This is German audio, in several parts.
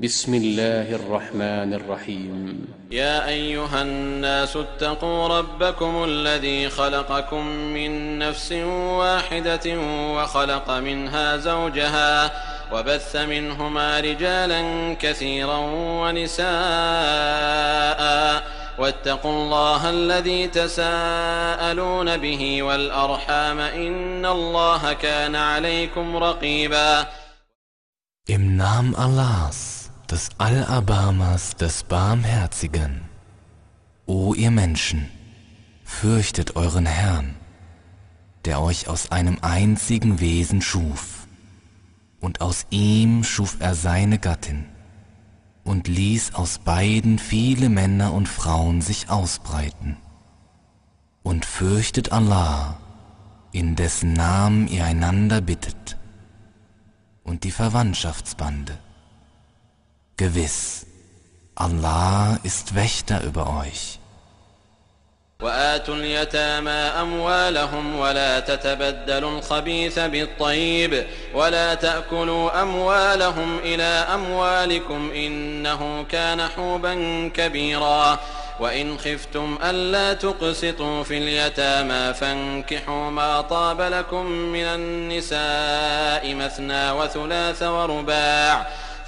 بسم الله الرحمن الرحيم. يا أيها الناس اتقوا ربكم الذي خلقكم من نفس واحدة وخلق منها زوجها وبث منهما رجالا كثيرا ونساء. واتقوا الله الذي تساءلون به والأرحام إن الله كان عليكم رقيبا. Im Namen Allahs, des Allerbarmers, des Barmherzigen. O ihr Menschen, fürchtet euren Herrn, der euch aus einem einzigen Wesen schuf, und aus ihm schuf er seine Gattin und ließ aus beiden viele Männer und Frauen sich ausbreiten. Und fürchtet Allah, in dessen Namen ihr einander bittet, und die Verwandtschaftsbande. Gewiss, Allah ist Wächter über euch. وآتوا اليتامى أموالهم ولا تتبدلوا الخبيث بالطيب ولا تأكلوا أموالهم إلى أموالكم إنه كان حوبا كبيرا وإن خفتم ألا تقسطوا في اليتامى فانكحوا ما طاب لكم من النساء مثنى وثلاث ورباع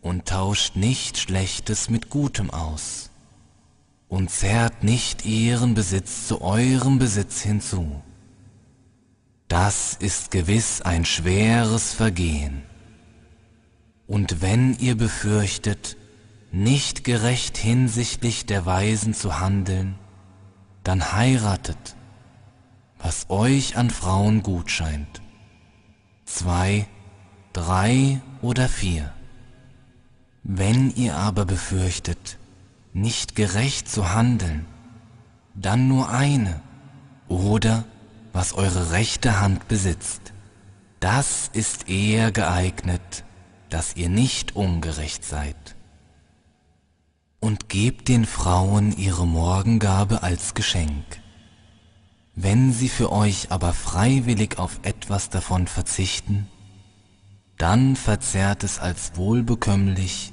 Und tauscht nicht Schlechtes mit Gutem aus und zerrt nicht ihren Besitz zu eurem Besitz hinzu. Das ist gewiss ein schweres Vergehen. Und wenn ihr befürchtet, nicht gerecht hinsichtlich der Weisen zu handeln, dann heiratet, was euch an Frauen gut scheint. Zwei, drei oder vier. Wenn ihr aber befürchtet, nicht gerecht zu handeln, dann nur eine oder was eure rechte Hand besitzt. Das ist eher geeignet, dass ihr nicht ungerecht seid. Und gebt den Frauen ihre Morgengabe als Geschenk. Wenn sie für euch aber freiwillig auf etwas davon verzichten, dann verzehrt es als wohlbekömmlich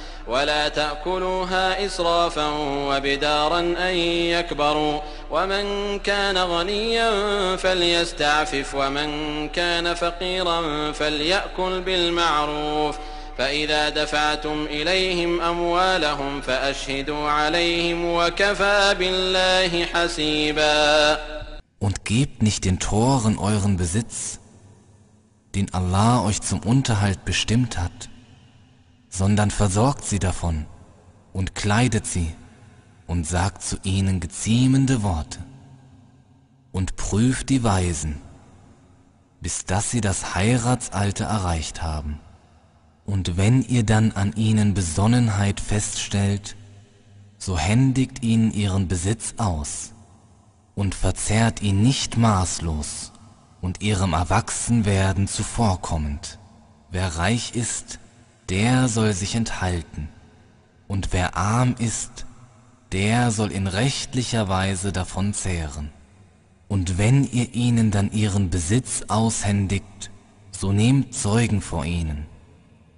ولا تأكلوها إسرافا وبدارا أن يكبروا. ومن كان غنيا فليستعفف ومن كان فقيرا فليأكل بالمعروف. فإذا دفعتم إليهم أموالهم فأشهدوا عليهم وكفى بالله حسيبا. Und gebt nicht den Toren euren Besitz, den Allah euch zum Unterhalt bestimmt hat, sondern versorgt sie davon und kleidet sie und sagt zu ihnen geziemende Worte und prüft die Weisen, bis dass sie das Heiratsalter erreicht haben. Und wenn ihr dann an ihnen Besonnenheit feststellt, so händigt ihnen ihren Besitz aus und verzehrt ihn nicht maßlos und ihrem Erwachsenwerden zuvorkommend. Wer reich ist, der soll sich enthalten, und wer arm ist, der soll in rechtlicher Weise davon zehren. Und wenn ihr ihnen dann ihren Besitz aushändigt, so nehmt Zeugen vor ihnen.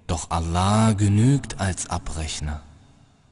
Doch Allah genügt als Abrechner.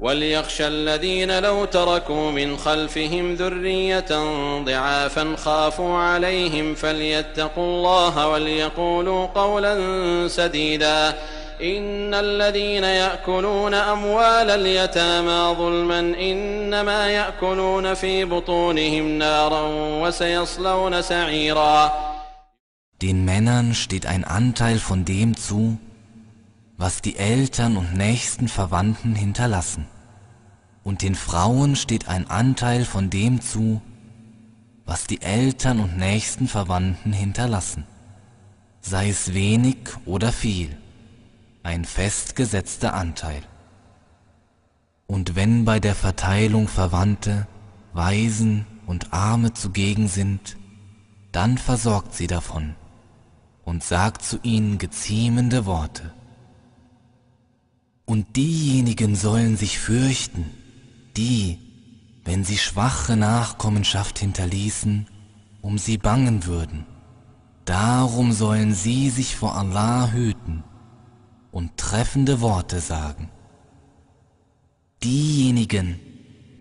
وليخشى الذين لو تركوا من خلفهم ذرية ضعافا خافوا عليهم فليتقوا الله وليقولوا قولا سديدا إن الذين يأكلون أموال اليتامى ظلما إنما يأكلون في بطونهم نارا وسيصلون سعيرا Den Männern steht ein Anteil von dem zu, was die Eltern und nächsten Verwandten hinterlassen. Und den Frauen steht ein Anteil von dem zu, was die Eltern und nächsten Verwandten hinterlassen, sei es wenig oder viel ein festgesetzter Anteil. Und wenn bei der Verteilung Verwandte, Waisen und Arme zugegen sind, dann versorgt sie davon und sagt zu ihnen geziemende Worte. Und diejenigen sollen sich fürchten, die, wenn sie schwache Nachkommenschaft hinterließen, um sie bangen würden. Darum sollen sie sich vor Allah hüten und treffende Worte sagen. Diejenigen,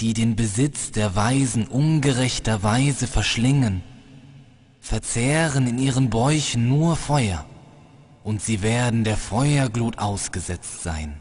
die den Besitz der Weisen ungerechterweise verschlingen, verzehren in ihren Bäuchen nur Feuer, und sie werden der Feuerglut ausgesetzt sein.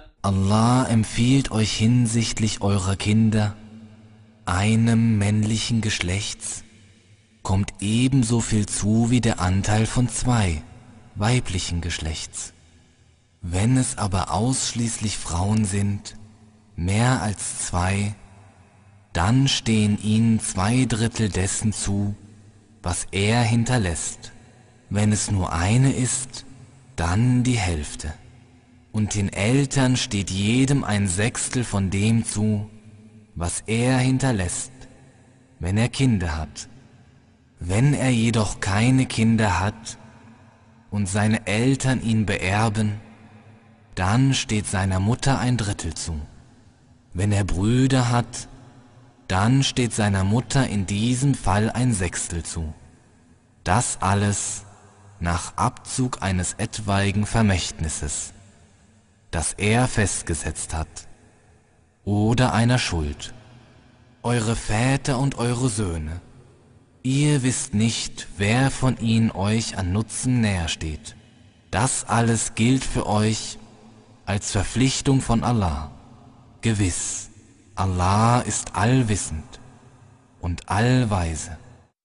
Allah empfiehlt euch hinsichtlich eurer Kinder, einem männlichen Geschlechts, kommt ebenso viel zu wie der Anteil von zwei weiblichen Geschlechts. Wenn es aber ausschließlich Frauen sind, mehr als zwei, dann stehen ihnen zwei Drittel dessen zu, was er hinterlässt. Wenn es nur eine ist, dann die Hälfte und den Eltern steht jedem ein Sechstel von dem zu, was er hinterlässt, wenn er Kinder hat. Wenn er jedoch keine Kinder hat und seine Eltern ihn beerben, dann steht seiner Mutter ein Drittel zu. Wenn er Brüder hat, dann steht seiner Mutter in diesem Fall ein Sechstel zu. Das alles nach Abzug eines etwaigen Vermächtnisses das er festgesetzt hat, oder einer Schuld, eure Väter und eure Söhne. Ihr wisst nicht, wer von ihnen euch an Nutzen näher steht. Das alles gilt für euch als Verpflichtung von Allah. Gewiss, Allah ist allwissend und allweise.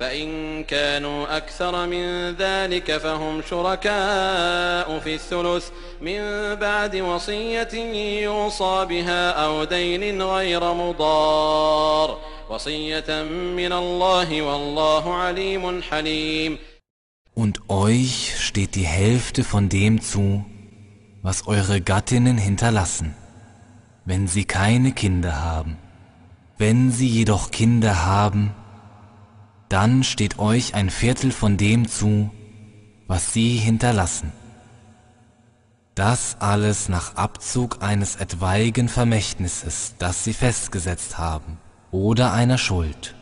فإن كانوا أكثر من ذلك فهم شركاء في الثلث من بعد وصية يوصى بها أو دين غير مضار وصية من الله والله عليم حليم Und euch steht die Hälfte von dem zu, was eure Gattinnen hinterlassen, wenn sie keine Kinder haben. Wenn sie jedoch Kinder haben, dann steht euch ein Viertel von dem zu, was sie hinterlassen. Das alles nach Abzug eines etwaigen Vermächtnisses, das sie festgesetzt haben, oder einer Schuld.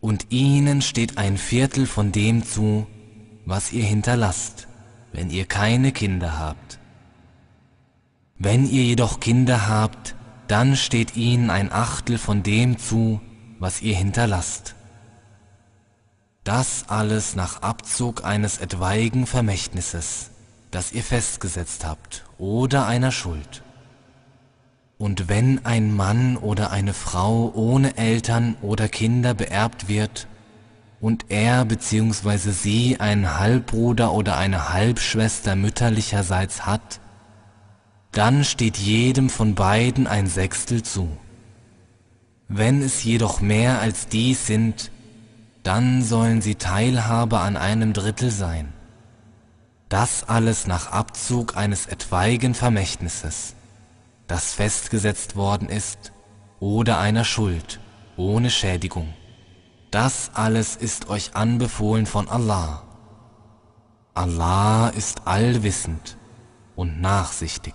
Und ihnen steht ein Viertel von dem zu, was ihr hinterlasst wenn ihr keine Kinder habt. Wenn ihr jedoch Kinder habt, dann steht ihnen ein Achtel von dem zu, was ihr hinterlasst. Das alles nach Abzug eines etwaigen Vermächtnisses, das ihr festgesetzt habt, oder einer Schuld. Und wenn ein Mann oder eine Frau ohne Eltern oder Kinder beerbt wird, und er bzw. sie einen Halbbruder oder eine Halbschwester mütterlicherseits hat, dann steht jedem von beiden ein Sechstel zu. Wenn es jedoch mehr als dies sind, dann sollen sie Teilhabe an einem Drittel sein. Das alles nach Abzug eines etwaigen Vermächtnisses, das festgesetzt worden ist, oder einer Schuld, ohne Schädigung. Das alles ist euch anbefohlen von Allah. Allah ist allwissend und nachsichtig.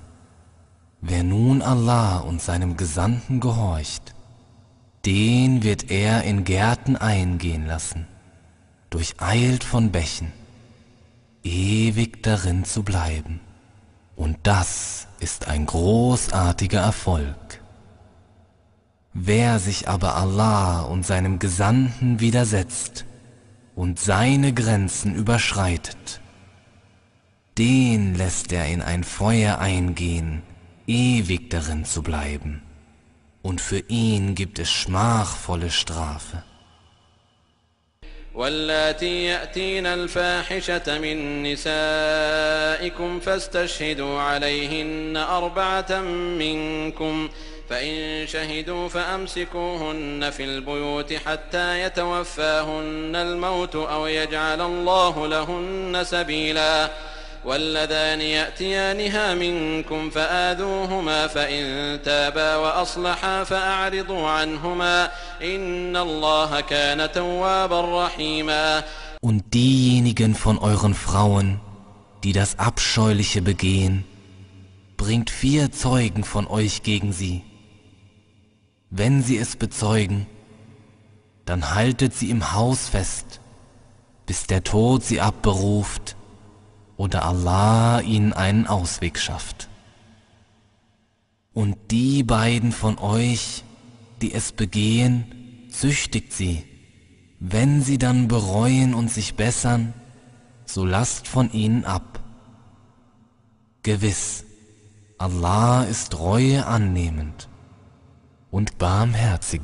Wer nun Allah und seinem Gesandten gehorcht, den wird er in Gärten eingehen lassen, durcheilt von Bächen, ewig darin zu bleiben. Und das ist ein großartiger Erfolg. Wer sich aber Allah und seinem Gesandten widersetzt und seine Grenzen überschreitet, den lässt er in ein Feuer eingehen, ewig darin zu bleiben. Und für ihn gibt es schmachvolle Strafe. واللاتي يأتين الفاحشة من نسائكم فاستشهدوا عليهن أربعة منكم فإن شهدوا فأمسكوهن في البيوت حتى يتوفاهن الموت أو يجعل الله لهن سبيلاً واللذان يأتيانها منكم فآذوهما فإن تابا وأصلحا فأعرضوا عنهما إن الله كان توابا رحيما Und diejenigen von euren Frauen, die das Abscheuliche begehen, bringt vier Zeugen von euch gegen sie. Wenn sie es bezeugen, dann haltet sie im Haus fest, bis der Tod sie abberuft oder Allah ihnen einen Ausweg schafft. Und die beiden von euch, die es begehen, züchtigt sie. Wenn sie dann bereuen und sich bessern, so lasst von ihnen ab. Gewiss, Allah ist Reue annehmend und barmherzig.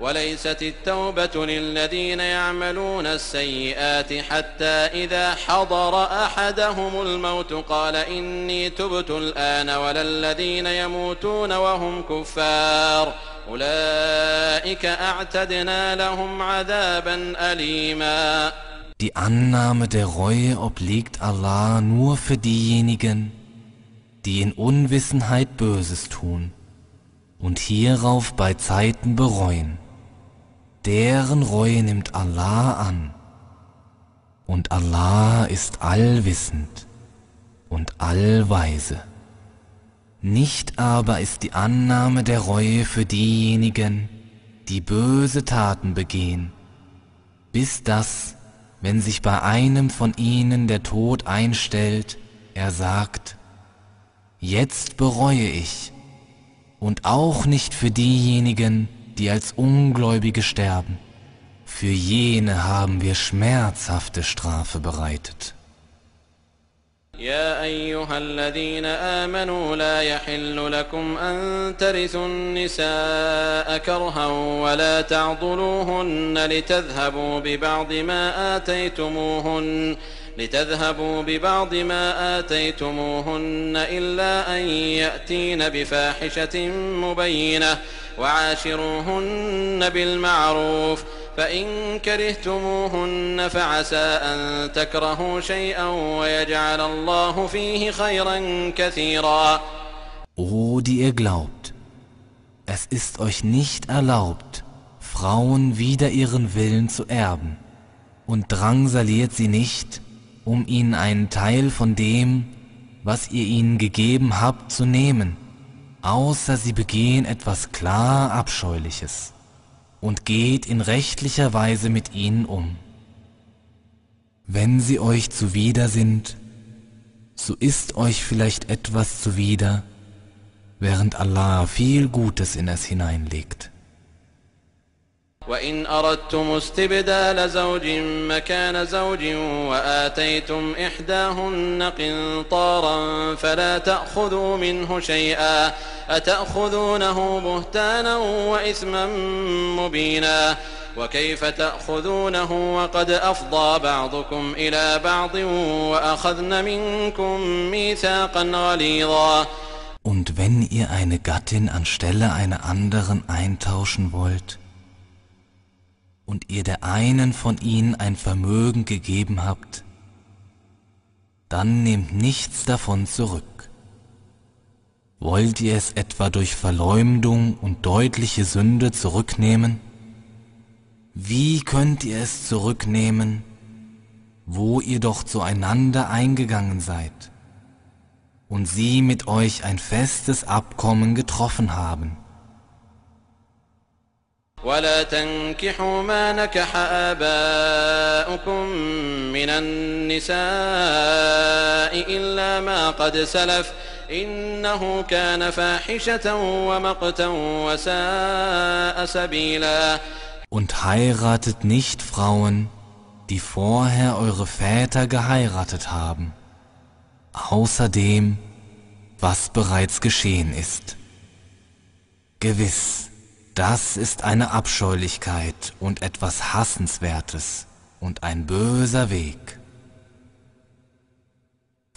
وليست التوبة للذين يعملون السيئات حتى إذا حضر أحدهم الموت قال إني تبت الآن ولا الذين يموتون وهم كفار أولئك أعتدنا لهم عذابا أليما Die Annahme der Reue obliegt Allah nur für diejenigen, die in Unwissenheit Böses tun und hierauf bei Zeiten bereuen. Deren Reue nimmt Allah an. Und Allah ist allwissend und allweise. Nicht aber ist die Annahme der Reue für diejenigen, die böse Taten begehen, bis das, wenn sich bei einem von ihnen der Tod einstellt, er sagt, jetzt bereue ich, und auch nicht für diejenigen, die als Ungläubige sterben. Für jene haben wir schmerzhafte Strafe bereitet. يا أيها الذين آمنوا لا يحل لكم أن ترثوا النساء كرها ولا تعضلوهن لتذهبوا ببعض ما آتيتموهن لتذهبوا ببعض ما آتيتموهن إلا أن يأتين بفاحشة مبينة وعاشروهن بالمعروف فإن كرهتموهن فعسى أن تكرهوا شيئا ويجعل الله فيه خيرا كثيرا O, die ihr glaubt, es ist euch nicht erlaubt, Frauen wider ihren Willen zu erben, und drangsaliert sie nicht, um ihnen einen Teil von dem, was ihr ihnen gegeben habt, zu nehmen, außer sie begehen etwas klar Abscheuliches und geht in rechtlicher Weise mit ihnen um. Wenn sie euch zuwider sind, so ist euch vielleicht etwas zuwider, während Allah viel Gutes in es hineinlegt. وإن أردتم استبدال زوج مكان زوج وآتيتم إحداهن قنطارا فلا تأخذوا منه شيئا أتأخذونه بهتانا وإثما مبينا وكيف تأخذونه وقد أفضى بعضكم إلى بعض وأخذن منكم ميثاقا غليظا Und wenn ihr eine Gattin anstelle einer anderen eintauschen wollt, und ihr der einen von ihnen ein Vermögen gegeben habt, dann nehmt nichts davon zurück. Wollt ihr es etwa durch Verleumdung und deutliche Sünde zurücknehmen? Wie könnt ihr es zurücknehmen, wo ihr doch zueinander eingegangen seid und sie mit euch ein festes Abkommen getroffen haben? ولا تنكحوا ما نكح آباؤكم من النساء إلا ما قد سلف إنه كان فاحشة ومقتا وساء سبيلا Und heiratet nicht Frauen, die vorher eure Väter geheiratet haben, außer dem, was bereits geschehen ist. Gewiss, Das ist eine Abscheulichkeit und etwas Hassenswertes und ein böser Weg.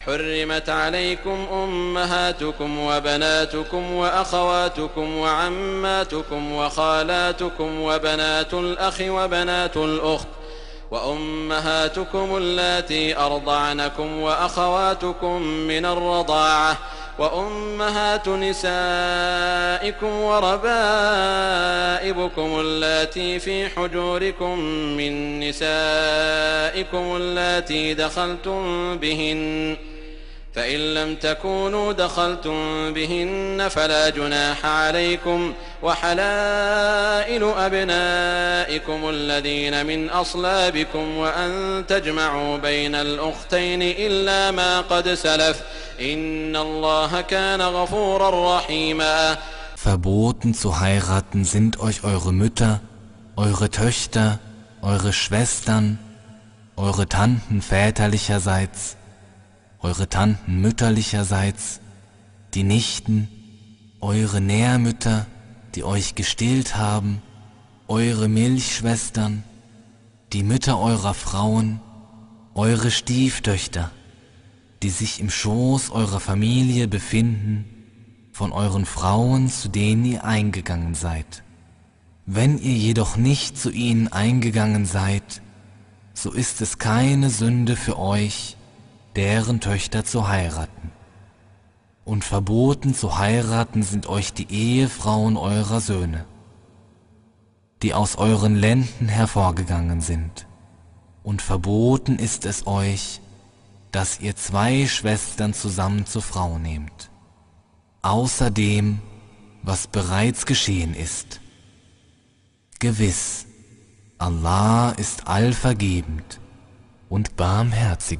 حرمت عليكم أمهاتكم وبناتكم وأخواتكم وعماتكم وخالاتكم وبنات الأخ وبنات الأخت وأمهاتكم اللاتي أرضعنكم وأخواتكم من الرضاعة وأمهات نسائكم وربائبكم اللاتي في حجوركم من نسائكم اللاتي دخلتم بهن فإن لم تكونوا دخلتم بهن فلا جناح عليكم وحلائل أبنائكم الذين من أصلابكم وأن تجمعوا بين الأختين إلا ما قد سلف إن الله كان غفورا رحيما. Verboten zu heiraten sind euch eure Mütter, eure Töchter, eure Schwestern, eure Tanten väterlicherseits, eure Tanten mütterlicherseits, die Nichten, eure Nährmütter, die euch gestillt haben, eure Milchschwestern, die Mütter eurer Frauen, eure Stieftöchter, die sich im Schoß eurer Familie befinden, von euren Frauen, zu denen ihr eingegangen seid. Wenn ihr jedoch nicht zu ihnen eingegangen seid, so ist es keine Sünde für euch, deren Töchter zu heiraten. Und verboten zu heiraten sind euch die Ehefrauen eurer Söhne, die aus euren Lenden hervorgegangen sind. Und verboten ist es euch, dass ihr zwei Schwestern zusammen zur Frau nehmt, außer dem, was bereits geschehen ist. Gewiss, Allah ist allvergebend, und barmherzig.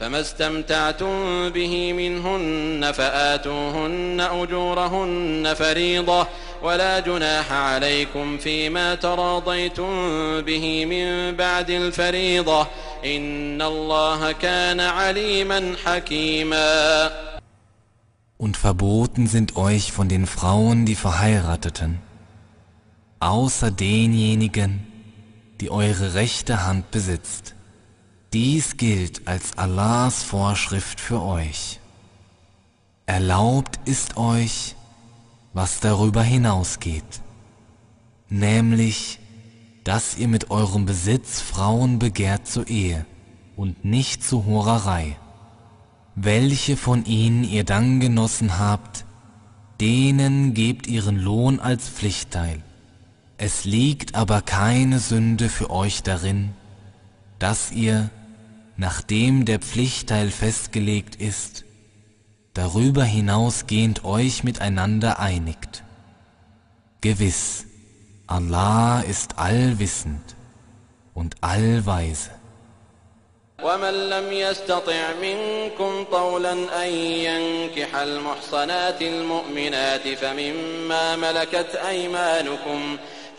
فما استمتعتم به منهن فآتوهن أجورهن فريضة ولا جناح عليكم فيما تراضيتم به من بعد الفريضة إن الله كان عليما حكيما Und verboten sind euch von den Frauen die Verheirateten, außer denjenigen, die eure rechte Hand besitzt. Dies gilt als Allahs Vorschrift für euch. Erlaubt ist euch, was darüber hinausgeht, nämlich, dass ihr mit eurem Besitz Frauen begehrt zur Ehe und nicht zur Hurerei. Welche von ihnen ihr dann genossen habt, denen gebt ihren Lohn als Pflichtteil. Es liegt aber keine Sünde für euch darin, dass ihr, nachdem der Pflichtteil festgelegt ist, darüber hinausgehend euch miteinander einigt. Gewiss, Allah ist allwissend und allweise. ومن لم يستطع منكم طولا أن ينكح المحصنات المؤمنات فمما ملكت أيمانكم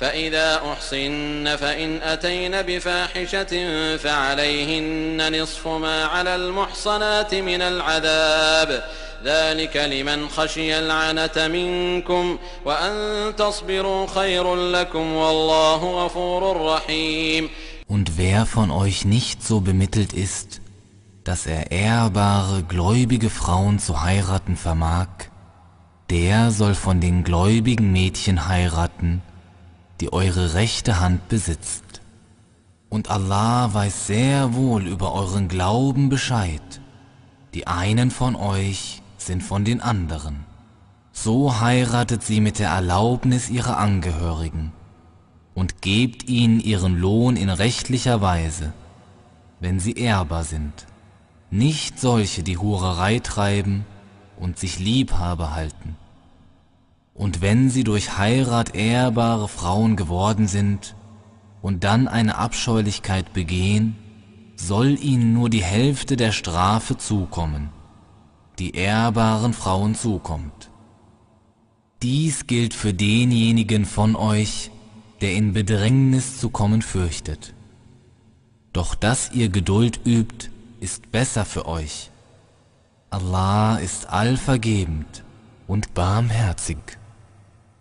فإذا أحصن فإن أتين بفاحشة فعليهن نصف ما على المحصنات من العذاب ذلك لمن خشي العنة منكم وأن تصبروا خير لكم والله غفور رحيم Und wer von euch nicht so bemittelt ist, dass er ehrbare, gläubige Frauen zu heiraten vermag, der soll von den gläubigen Mädchen heiraten, die eure rechte Hand besitzt. Und Allah weiß sehr wohl über euren Glauben Bescheid. Die einen von euch sind von den anderen. So heiratet sie mit der Erlaubnis ihrer Angehörigen und gebt ihnen ihren Lohn in rechtlicher Weise, wenn sie ehrbar sind. Nicht solche, die Hurerei treiben und sich Liebhaber halten. Und wenn sie durch Heirat ehrbare Frauen geworden sind und dann eine Abscheulichkeit begehen, soll ihnen nur die Hälfte der Strafe zukommen, die ehrbaren Frauen zukommt. Dies gilt für denjenigen von euch, der in Bedrängnis zu kommen fürchtet. Doch dass ihr Geduld übt, ist besser für euch. Allah ist allvergebend und barmherzig.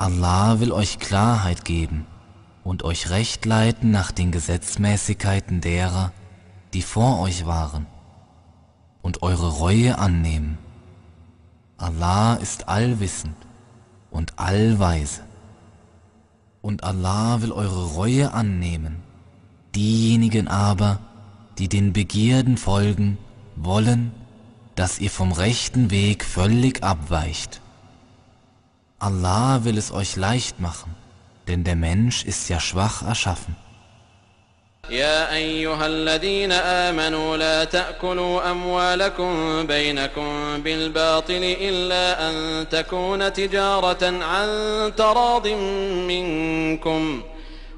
Allah will euch Klarheit geben und euch recht leiten nach den Gesetzmäßigkeiten derer, die vor euch waren, und eure Reue annehmen. Allah ist allwissend und allweise. Und Allah will eure Reue annehmen. Diejenigen aber, die den Begierden folgen, wollen, dass ihr vom rechten Weg völlig abweicht. Allah will es euch leicht machen, denn der Mensch ist ja schwach erschaffen. يا أيها الذين آمنوا لا تأكلوا أموالكم بينكم بالباطل إلا أن تكون تجارة عن تراض منكم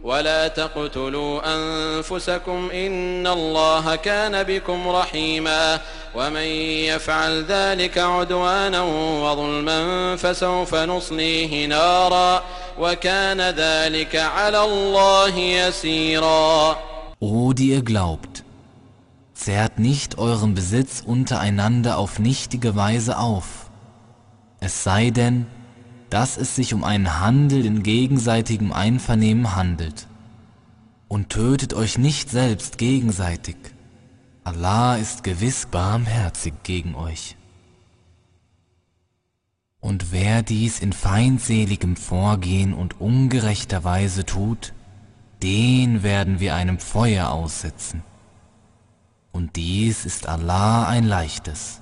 ولا تقتلوا أنفسكم إن الله كان بكم رحيما ومن يفعل ذلك عدوانا وظلما فسوف نصليه نارا وكان ذلك على الله يسيرا O, die ihr glaubt, zehrt nicht euren Besitz untereinander auf nichtige Weise auf, es sei denn, dass es sich um einen Handel in gegenseitigem Einvernehmen handelt. Und tötet euch nicht selbst gegenseitig. Allah ist gewiss barmherzig gegen euch. Und wer dies in feindseligem Vorgehen und ungerechter Weise tut, den werden wir einem Feuer aussetzen. Und dies ist Allah ein leichtes.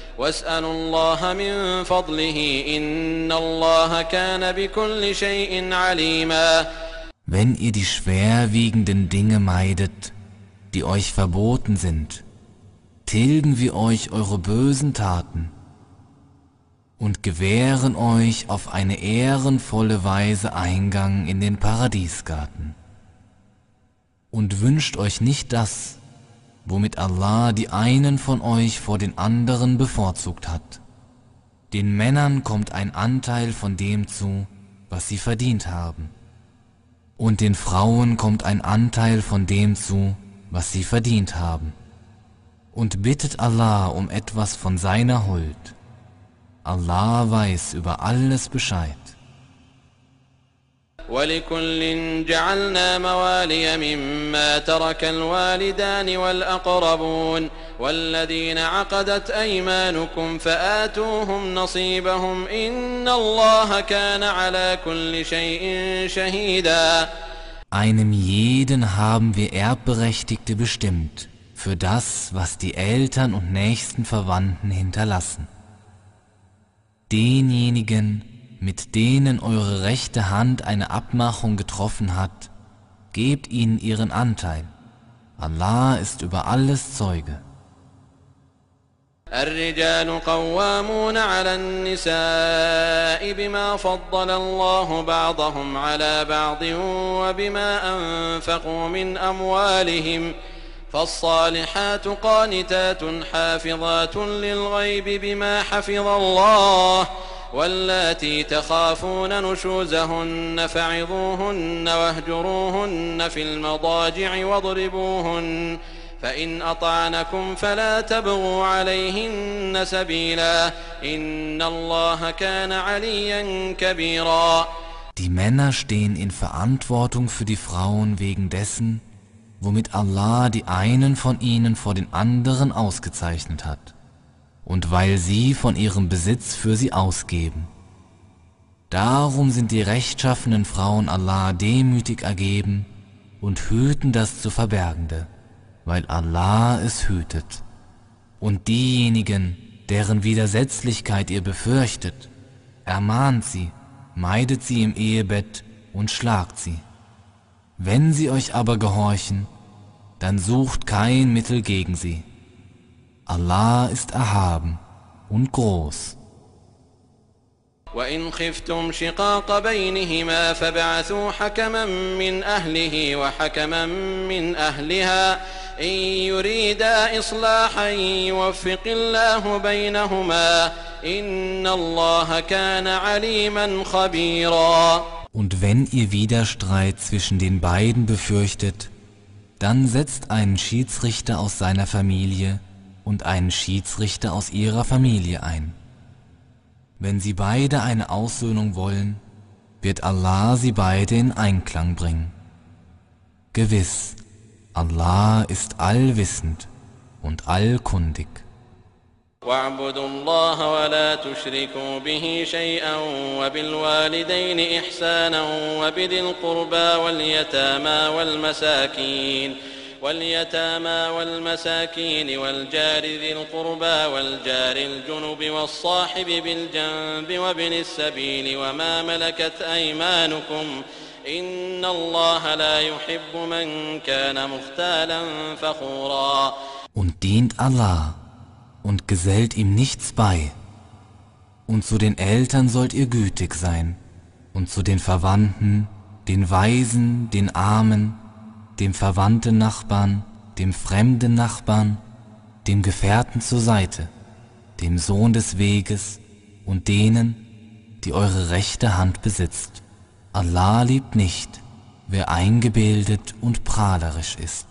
واسألوا الله من فضله إن الله كان بكل شيء عليما Wenn ihr die schwerwiegenden Dinge meidet, die euch verboten sind, tilgen wir euch eure bösen Taten und gewähren euch auf eine ehrenvolle Weise Eingang in den Paradiesgarten. Und wünscht euch nicht das, womit Allah die einen von euch vor den anderen bevorzugt hat. Den Männern kommt ein Anteil von dem zu, was sie verdient haben. Und den Frauen kommt ein Anteil von dem zu, was sie verdient haben. Und bittet Allah um etwas von seiner Huld. Allah weiß über alles Bescheid. ولكل جعلنا موالي مما ترك الوالدان والأقربون والذين عقدت أيمانكم فآتوهم نصيبهم إن الله كان على كل شيء شهيدا Einem jeden haben wir Erbberechtigte bestimmt für das, was die Eltern und nächsten Verwandten hinterlassen. Denjenigen, mit denen eure rechte Hand eine Abmachung getroffen hat, gebt ihnen ihren Anteil. Allah ist über alles Zeuge. الرجال قوامون على النساء بما فضل الله بعضهم على بعض وبما أنفقوا من أموالهم فالصالحات قانتات حافظات للغيب بما حفظ الله واللاتي تخافون نشوزهن فعظوهن واهجروهن في المضاجع واضربوهن فإن أطعنكم فلا تبغوا عليهن سبيلا إن الله كان عليا كبيرا Die Männer stehen in Verantwortung für die Frauen wegen dessen, womit Allah die einen von ihnen vor den anderen ausgezeichnet hat. und weil sie von ihrem Besitz für sie ausgeben. Darum sind die rechtschaffenen Frauen Allah demütig ergeben und hüten das zu Verbergende, weil Allah es hütet. Und diejenigen, deren Widersetzlichkeit ihr befürchtet, ermahnt sie, meidet sie im Ehebett und schlagt sie. Wenn sie euch aber gehorchen, dann sucht kein Mittel gegen sie. Allah ist erhaben und groß. وإن خفتم شقاق بينهما فابعثوا حكما من أهله وحكما من أهلها إن يريدا إصلاحا يوفق الله بينهما إن الله كان عليما خبيرا Und wenn ihr Widerstreit zwischen den beiden befürchtet, dann setzt einen Schiedsrichter aus seiner Familie und einen Schiedsrichter aus ihrer Familie ein. Wenn sie beide eine Aussöhnung wollen, wird Allah sie beide in Einklang bringen. Gewiss, Allah ist allwissend und allkundig. واعبدوا الله ولا تشركوا به شيئا وبالوالدين إحسانا وبذي القربى واليتامى والمساكين واليتامى والمساكين والجار ذي القربى والجار الجنب والصاحب بالجنب وابن السبيل وما ملكت أيمانكم إن الله لا يحب من كان مختالا فخورا Und dient Allah und gesellt ihm nichts bei. Und zu den Eltern sollt ihr gütig sein, und zu den Verwandten, den Weisen, den Armen, dem verwandten Nachbarn, dem fremden Nachbarn, dem Gefährten zur Seite, dem Sohn des Weges und denen, die eure rechte Hand besitzt. Allah liebt nicht, wer eingebildet und prahlerisch ist.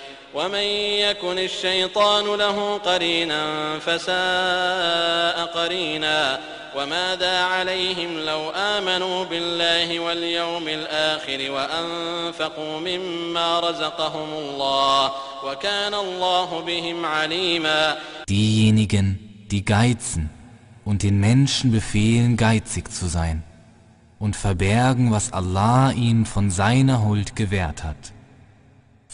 ومن يكن الشيطان له قرينا فساء قرينا وماذا عليهم لو آمنوا بالله واليوم الآخر وأنفقوا مما رزقهم الله وكان الله بهم عليما Diejenigen, die geizen und den Menschen befehlen, geizig zu sein und verbergen, was Allah ihnen von seiner Huld gewährt hat.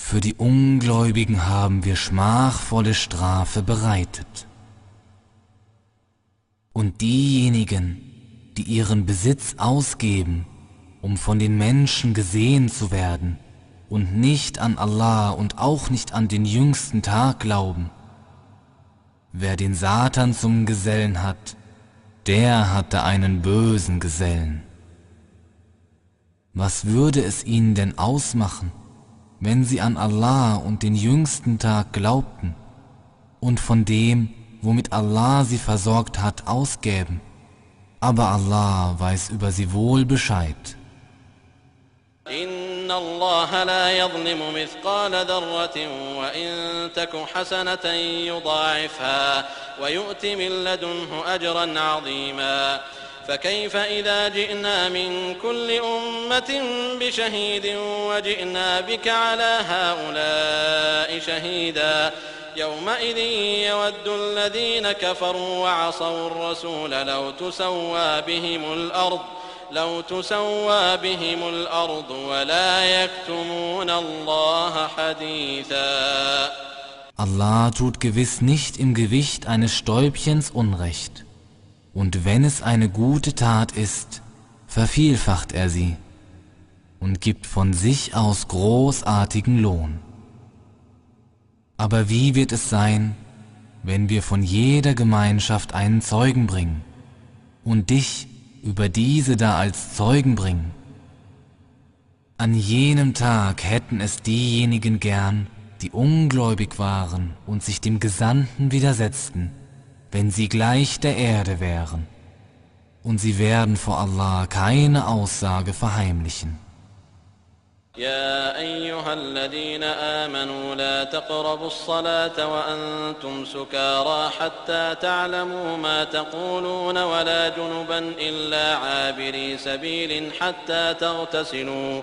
Für die Ungläubigen haben wir schmachvolle Strafe bereitet. Und diejenigen, die ihren Besitz ausgeben, um von den Menschen gesehen zu werden und nicht an Allah und auch nicht an den jüngsten Tag glauben, wer den Satan zum Gesellen hat, der hatte einen bösen Gesellen. Was würde es ihnen denn ausmachen, wenn sie an Allah und den jüngsten Tag glaubten und von dem, womit Allah sie versorgt hat, ausgäben. Aber Allah weiß über sie wohl Bescheid. إن الله لا يظلم مثقال ذرة وإن تك حسنة يضاعفها ويؤت من لدنه أجرا عظيما فكيف إذا جئنا من كل أمة بشهيد وجئنا بك على هؤلاء شهيدا يومئذ يود الذين كفروا وعصوا الرسول لو تسوى بهم الأرض لو تسوى بهم الأرض ولا يكتمون الله حديثا Allah tut gewiss nicht im Gewicht eines Stäubchens Unrecht. Und wenn es eine gute Tat ist, vervielfacht er sie und gibt von sich aus großartigen Lohn. Aber wie wird es sein, wenn wir von jeder Gemeinschaft einen Zeugen bringen und dich über diese da als Zeugen bringen? An jenem Tag hätten es diejenigen gern, die ungläubig waren und sich dem Gesandten widersetzten, wenn sie gleich der Erde wären. Und sie werden vor Allah keine Aussage verheimlichen. يا أيها الذين آمنوا لا تقربوا الصلاة وأنتم سكارى حتى تعلموا ما تقولون ولا جنبا إلا عابري سبيل حتى تغتسلوا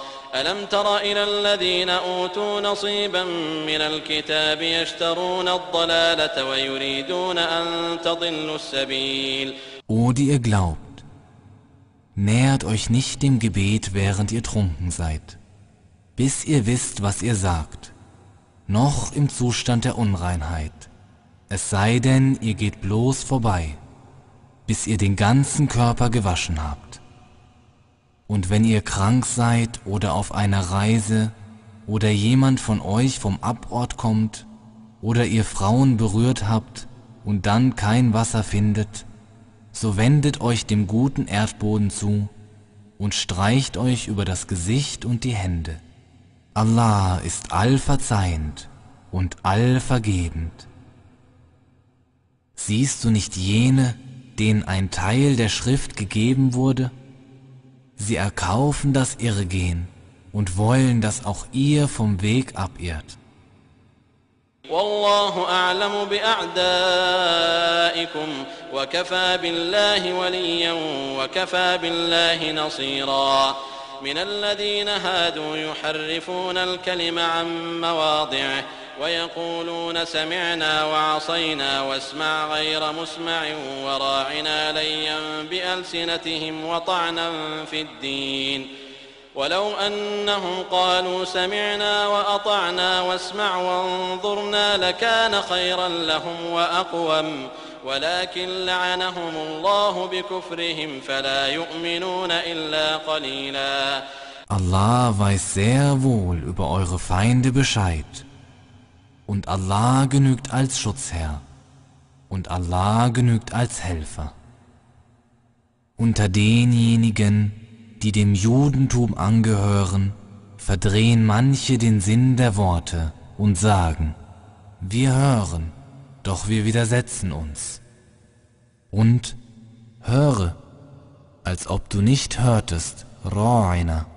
ألم تر إلى الذين أوتوا نصيبا من الكتاب يشترون الضلالة ويريدون أن تضلوا السبيل O die ihr glaubt, nähert euch nicht dem Gebet, während ihr trunken seid, bis ihr wisst, was ihr sagt, noch im Zustand der Unreinheit, es sei denn, ihr geht bloß vorbei, bis ihr den ganzen Körper gewaschen habt. Und wenn ihr krank seid oder auf einer Reise oder jemand von euch vom Abort kommt oder ihr Frauen berührt habt und dann kein Wasser findet, so wendet euch dem guten Erdboden zu und streicht euch über das Gesicht und die Hände. Allah ist allverzeihend und allvergebend. Siehst du nicht jene, denen ein Teil der Schrift gegeben wurde? Sie erkaufen das Irrgehen und wollen, dass auch ihr vom Weg abirrt. والله أعلم بأعدائكم وكفى بالله وليا وكفى بالله نصيرا من الذين هادوا يحرفون الكلم عن مواضعه ويقولون سمعنا وعصينا واسمع غير مسمع وراعنا ليا بألسنتهم وطعنا في الدين. ولو أنهم قالوا سمعنا وأطعنا واسمع وانظرنا لكان خيرا لهم وأقوم. ولكن لعنهم الله بكفرهم فلا يؤمنون إلا قليلا. Allah weiß sehr wohl über eure Feinde Bescheid. Und Allah genügt als Schutzherr. Und Allah genügt als Helfer. Unter denjenigen, die dem Judentum angehören, verdrehen manche den Sinn der Worte und sagen, wir hören, doch wir widersetzen uns. Und höre, als ob du nicht hörtest, Ra'ina,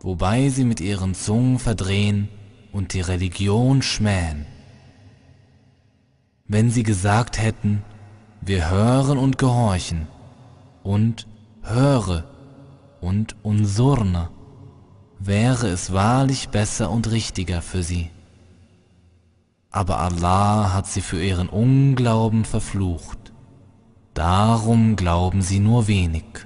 wobei sie mit ihren Zungen verdrehen und die Religion schmähen. Wenn sie gesagt hätten, wir hören und gehorchen, und höre, und unsurna, wäre es wahrlich besser und richtiger für sie. Aber Allah hat sie für ihren Unglauben verflucht. Darum glauben sie nur wenig.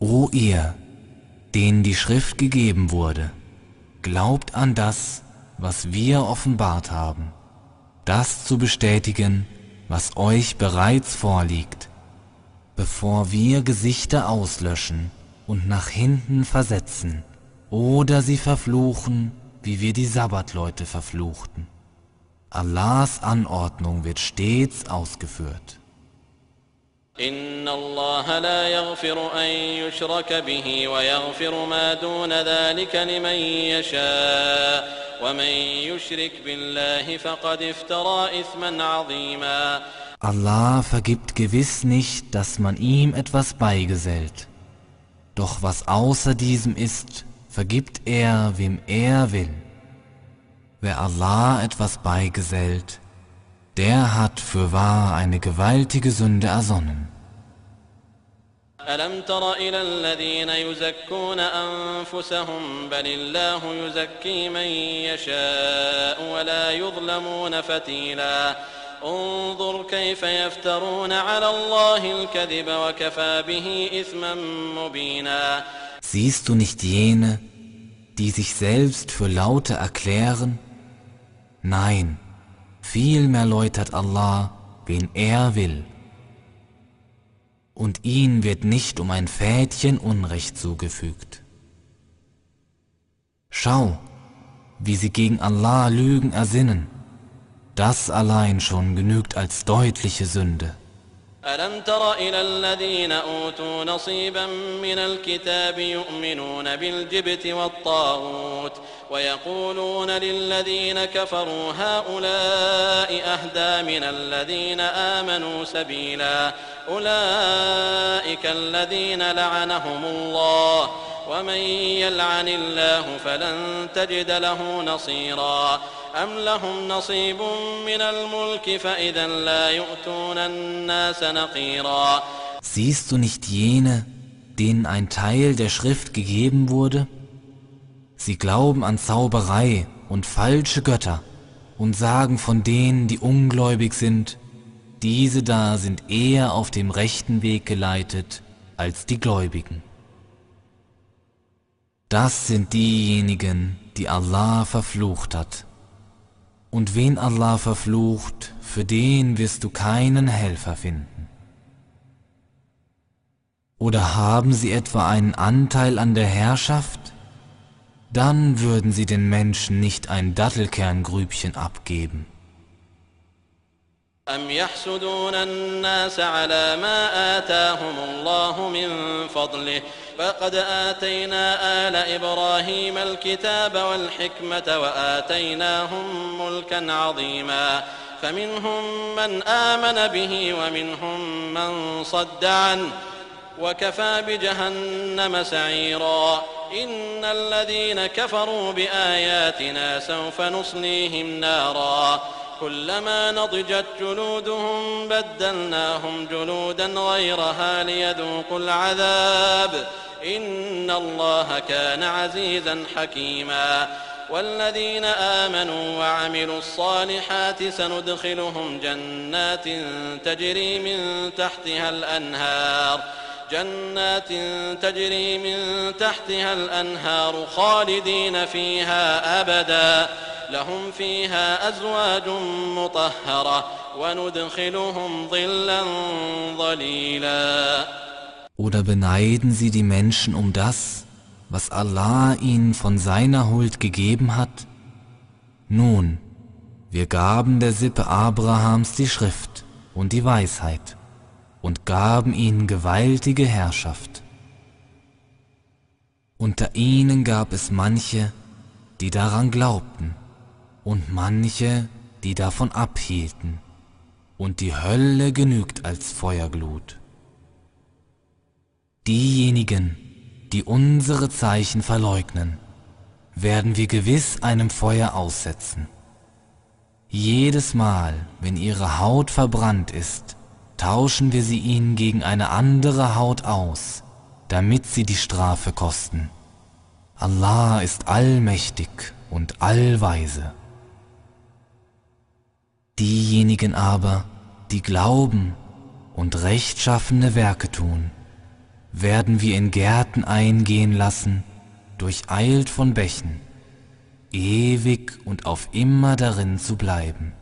O ihr, denen die Schrift gegeben wurde, glaubt an das, was wir offenbart haben, das zu bestätigen, was euch bereits vorliegt, bevor wir Gesichter auslöschen und nach hinten versetzen oder sie verfluchen, wie wir die Sabbatleute verfluchten. Allahs Anordnung wird stets ausgeführt. إن الله لا يغفر أن يشرك به ويغفر ما دون ذلك لمن يشاء ومن يشرك بالله فقد افترى إثما عظيما Allah vergibt gewiss nicht, dass man ihm etwas beigesellt. Doch was außer diesem ist, vergibt er, wem er will. Wer Allah etwas beigesellt, der hat für wahr eine gewaltige Sünde ersonnen. ألم تر إلى الذين يزكون أنفسهم بل الله يزكي من يشاء ولا يظلمون فتيلا انظر كيف يفترون على الله الكذب وكفى به إثما مبينا Siehst du nicht jene, die sich selbst für Laute erklären? Nein, vielmehr läutert Allah, wen er will. und ihn wird nicht um ein Fädchen Unrecht zugefügt. Schau, wie sie gegen Allah Lügen ersinnen, das allein schon genügt als deutliche Sünde. ألم تر إلى الذين أوتوا نصيبا من الكتاب يؤمنون بالجبت والطاغوت ويقولون للذين كفروا هؤلاء أهدى من الذين آمنوا سبيلا أولئك الذين لعنهم الله ومن يلعن الله فلن تجد له نصيرا أم لهم نصيب من الملك فإذا لا يؤتون الناس نقيرا Siehst du nicht jene, denen ein Teil der Schrift gegeben wurde? Sie glauben an Zauberei und falsche Götter und sagen von denen, die ungläubig sind, diese da sind eher auf dem rechten Weg geleitet als die Gläubigen. Das sind diejenigen, die Allah verflucht hat. Und wen Allah verflucht, für den wirst du keinen Helfer finden. Oder haben sie etwa einen Anteil an der Herrschaft? Dann würden sie den Menschen nicht ein Dattelkerngrübchen abgeben. أم يحسدون الناس على ما آتاهم الله من فضله فقد آتينا آل إبراهيم الكتاب والحكمة وآتيناهم ملكا عظيما فمنهم من آمن به ومنهم من صد عنه وكفى بجهنم سعيرا. إن الذين كفروا بآياتنا سوف نصليهم نارا. كلما نضجت جلودهم بدلناهم جلودا غيرها ليذوقوا العذاب. إن الله كان عزيزا حكيما. والذين آمنوا وعملوا الصالحات سندخلهم جنات تجري من تحتها الأنهار. جنات تجري من تحتها الأنهار خالدين فيها أبدا لهم فيها أزواج مطهرة وندخلهم ظلا ظليلا Oder beneiden sie die Menschen um das, was Allah ihnen von seiner Huld gegeben hat? Nun, wir gaben der Sippe Abrahams die Schrift und die Weisheit und gaben ihnen gewaltige Herrschaft. Unter ihnen gab es manche, die daran glaubten, und manche, die davon abhielten, und die Hölle genügt als Feuerglut. Diejenigen, die unsere Zeichen verleugnen, werden wir gewiss einem Feuer aussetzen. Jedes Mal, wenn ihre Haut verbrannt ist, tauschen wir sie ihnen gegen eine andere Haut aus, damit sie die Strafe kosten. Allah ist allmächtig und allweise. Diejenigen aber, die glauben und rechtschaffene Werke tun, werden wir in Gärten eingehen lassen, durcheilt von Bächen, ewig und auf immer darin zu bleiben.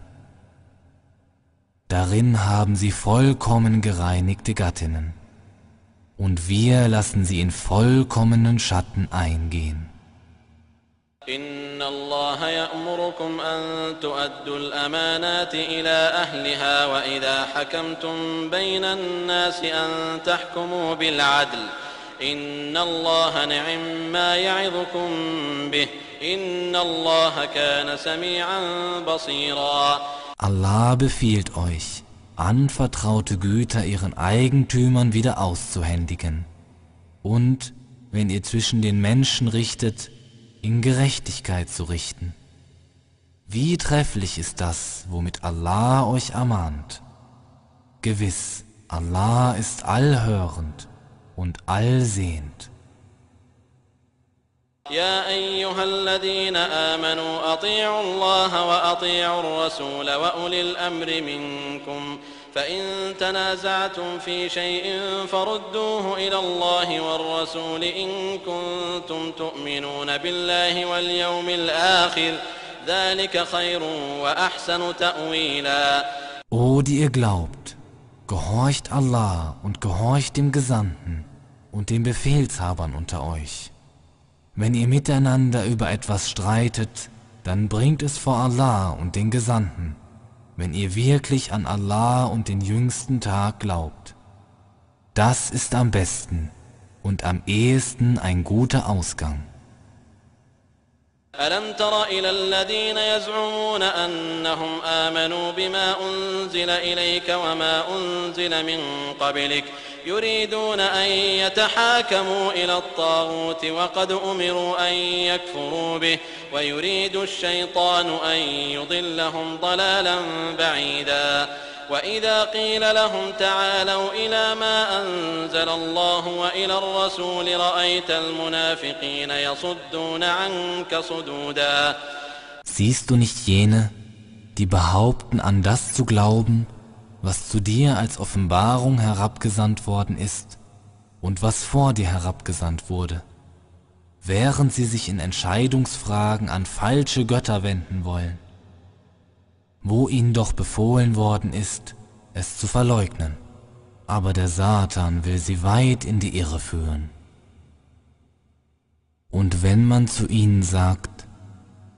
Darin haben sie vollkommen gereinigte Gattinnen, und wir lassen sie in vollkommenen Schatten eingehen. إن الله يأمركم أن تؤدوا الأمانات إلى أهلها وإذا حكمتم بين الناس أن تحكموا بالعدل إن الله نعم ما يعظكم به إن الله كان سميعا بصيرا Allah befiehlt euch, anvertraute Güter ihren Eigentümern wieder auszuhändigen. Und, wenn ihr zwischen den Menschen richtet, in Gerechtigkeit zu richten. Wie trefflich ist das, womit Allah euch ermahnt. Gewiss, Allah ist allhörend und allsehend. يا أيها الذين آمنوا أطيعوا الله وأطيعوا الرسول وأولي الأمر منكم. فإن تنازعتم في شيء فردوه إلى الله والرسول إن كنتم تؤمنون بالله واليوم الآخر. ذلك خير وأحسن تأويلا. O die ihr glaubt, gehorcht Allah und gehorcht dem Gesandten und den Befehlshabern unter euch. Wenn ihr miteinander über etwas streitet, dann bringt es vor Allah und den Gesandten, wenn ihr wirklich an Allah und den jüngsten Tag glaubt. Das ist am besten und am ehesten ein guter Ausgang. ألم تر إلى الذين يزعمون أنهم آمنوا بما أنزل إليك وما أنزل من قبلك يريدون أن يتحاكموا إلى الطاغوت وقد أمروا أن يكفروا به ويريد الشيطان أن يضلهم ضلالا بعيدا. وإذا قيل لهم تعالوا إلى ما أنزل الله وإلى الرسول رأيت المنافقين يصدون عنك صدودا. Siehst du nicht jene, die behaupten an das zu glauben, was zu dir als Offenbarung herabgesandt worden ist und was vor dir herabgesandt wurde, während sie sich in Entscheidungsfragen an falsche Götter wenden wollen, wo ihnen doch befohlen worden ist, es zu verleugnen. Aber der Satan will sie weit in die Irre führen. Und wenn man zu ihnen sagt,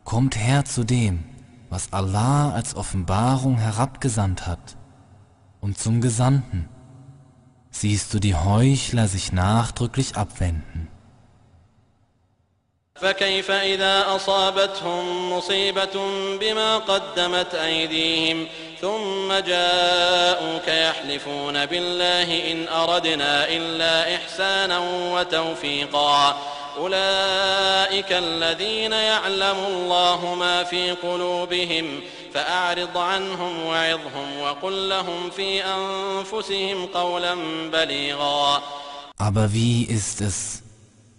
kommt her zu dem, was Allah als Offenbarung herabgesandt hat, und zum Gesandten, siehst du die Heuchler sich nachdrücklich abwenden. فكيف إذا أصابتهم مصيبة بما قدمت أيديهم ثم جاءوك يحلفون بالله إن أردنا إلا إحسانا وتوفيقا أولئك الذين يعلم الله ما في قلوبهم فأعرض عنهم وعظهم وقل لهم في أنفسهم قولا بليغا Aber wie ist es,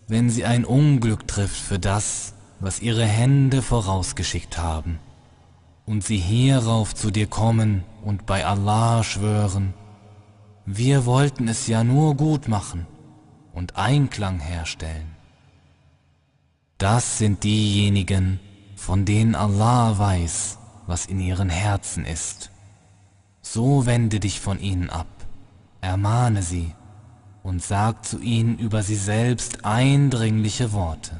wenn sie ein Unglück trifft für das, was ihre Hände vorausgeschickt haben, und sie hierauf zu dir kommen und bei Allah schwören, wir wollten es ja nur gut machen und Einklang herstellen. Das sind diejenigen, von denen Allah weiß, was in ihren Herzen ist. So wende dich von ihnen ab, ermahne sie und sag zu ihnen über sie selbst eindringliche Worte.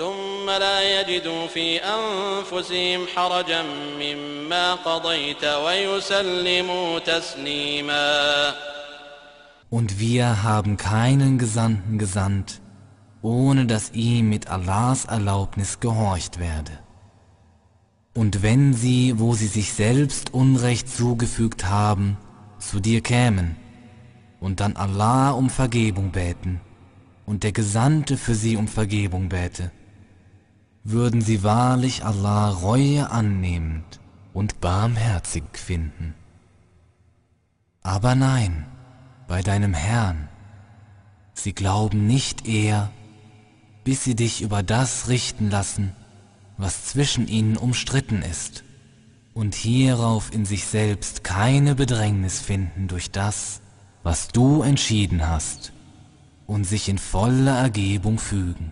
ثم لا يجدوا في أنفسهم حرجا مما قضيت ويسلموا تسليما Und wir haben keinen Gesandten gesandt, ohne dass ihm mit Allahs Erlaubnis gehorcht werde. Und wenn sie, wo sie sich selbst Unrecht zugefügt haben, zu dir kämen und dann Allah um Vergebung bäten und der Gesandte für sie um Vergebung bäte, würden sie wahrlich Allah Reue annehmend und barmherzig finden. Aber nein, bei deinem Herrn, sie glauben nicht eher, bis sie dich über das richten lassen, was zwischen ihnen umstritten ist, und hierauf in sich selbst keine Bedrängnis finden durch das, was du entschieden hast, und sich in voller Ergebung fügen.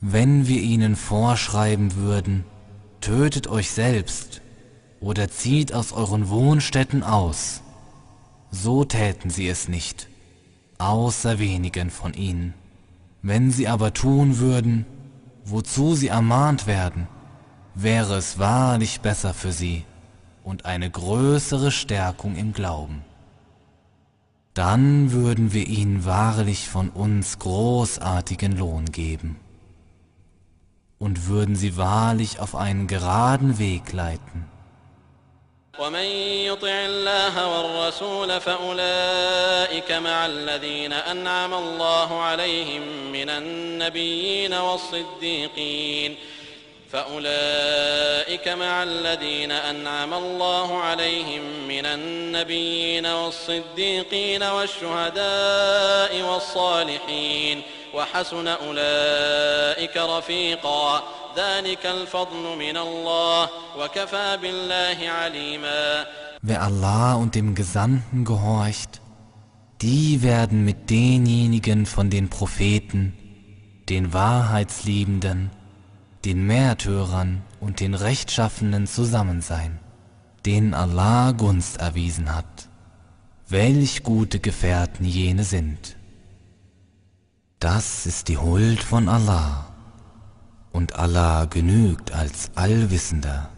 Wenn wir ihnen vorschreiben würden, tötet euch selbst oder zieht aus euren Wohnstätten aus, so täten sie es nicht, außer wenigen von ihnen. Wenn sie aber tun würden, wozu sie ermahnt werden, wäre es wahrlich besser für sie und eine größere Stärkung im Glauben. Dann würden wir ihnen wahrlich von uns großartigen Lohn geben und würden sie wahrlich auf einen geraden Weg leiten. ومن يطع الله والرسول فأولئك مع الذين أنعم الله عليهم من النبيين والصديقين فأولئك مع الذين أنعم الله عليهم من النبيين والصديقين والشهداء والصالحين وحسن أولئك رفيقا ذلك الفضل من الله وكفى بالله عليما Wer Allah und dem Gesandten gehorcht, die werden mit denjenigen von den Propheten, den Wahrheitsliebenden, den Märtyrern und den Rechtschaffenen zusammen sein, denen Allah Gunst erwiesen hat. Welch gute Gefährten jene sind. Das ist die Huld von Allah und Allah genügt als Allwissender.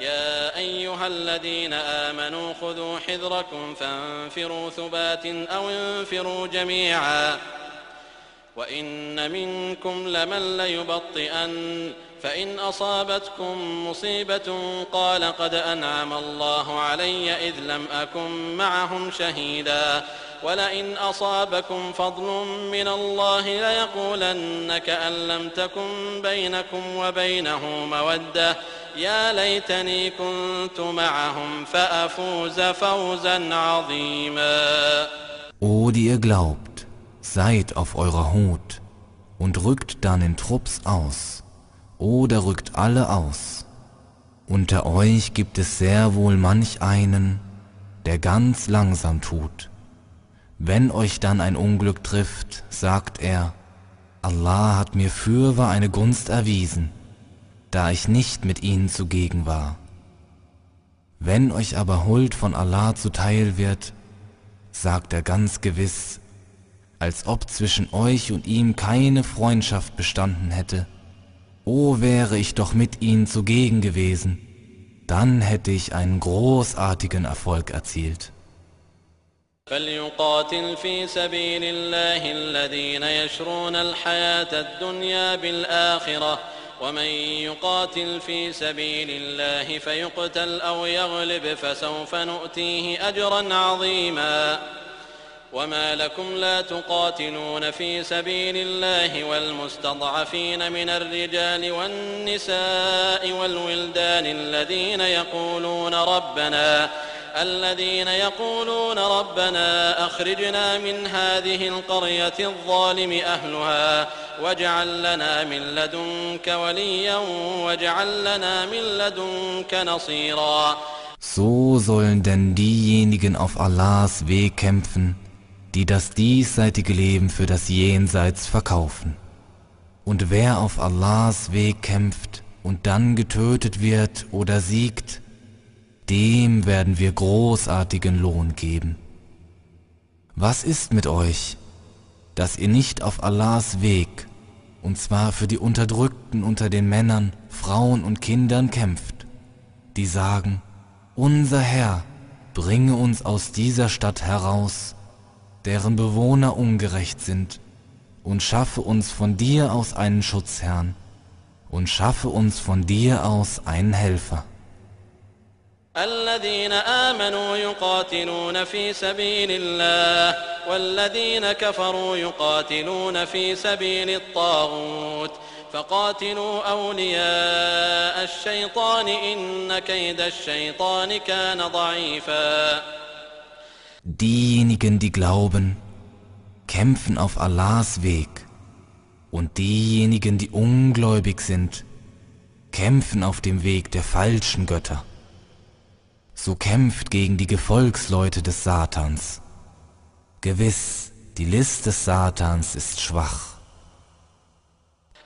يا أيها الذين آمنوا خذوا حذركم فانفروا ثبات أو انفروا جميعا وإن منكم لمن ليبطئن فإن أصابتكم مصيبة قال قد أنعم الله علي إذ لم أكن معهم شهيدا. ولئن أصابكم فضل من الله ليقولن كأن لم تكن بينكم وبينه مودة. يا ليتني كنت معهم فأفوز فوزا عظيما. O, die ihr glaubt, seid auf eurer Hut und rückt dann in Trupps aus, oder rückt alle aus. Unter euch gibt es sehr wohl manch einen, der ganz langsam tut. Wenn euch dann ein Unglück trifft, sagt er, Allah hat mir fürwahr eine Gunst erwiesen, da ich nicht mit ihnen zugegen war. Wenn euch aber Huld von Allah zuteil wird, sagt er ganz gewiss, als ob zwischen euch und ihm keine Freundschaft bestanden hätte O wäre ich doch mit ihnen zugegen gewesen, dann hätte ich einen großartigen Erfolg erzielt. فليقاتل في سبيل الله الذين يشرون الحياة الدنيا بالآخرة ومن يقاتل في سبيل الله فيقتل أو يغلب فسوف نؤتيه أجرا عظيما وما لكم لا تقاتلون في سبيل الله والمستضعفين من الرجال والنساء والولدان الذين يقولون ربنا الذين يقولون ربنا أخرجنا من هذه القرية الظالم أهلها واجعل لنا من لدنك وليا واجعل لنا من لدنك نصيرا. So sollen denn diejenigen auf Allahs Weg kämpfen, die das diesseitige Leben für das Jenseits verkaufen. Und wer auf Allahs Weg kämpft und dann getötet wird oder siegt, dem werden wir großartigen Lohn geben. Was ist mit euch, dass ihr nicht auf Allahs Weg, und zwar für die Unterdrückten unter den Männern, Frauen und Kindern kämpft, die sagen, unser Herr, bringe uns aus dieser Stadt heraus, deren Bewohner ungerecht sind, und schaffe uns von dir aus einen Schutzherrn, und schaffe uns von dir aus einen Helfer. الذين آمنوا يقاتلون في سبيل الله والذين كفروا يقاتلون في سبيل الطاغوت فقاتلوا أولياء الشيطان إن كيد الشيطان كان ضعيفا Diejenigen, die glauben, kämpfen auf Allahs Weg und diejenigen, die ungläubig sind, kämpfen auf dem Weg der falschen Götter. so kämpft gegen die Gefolgsleute des Satans. Gewiss, die List des Satans ist schwach.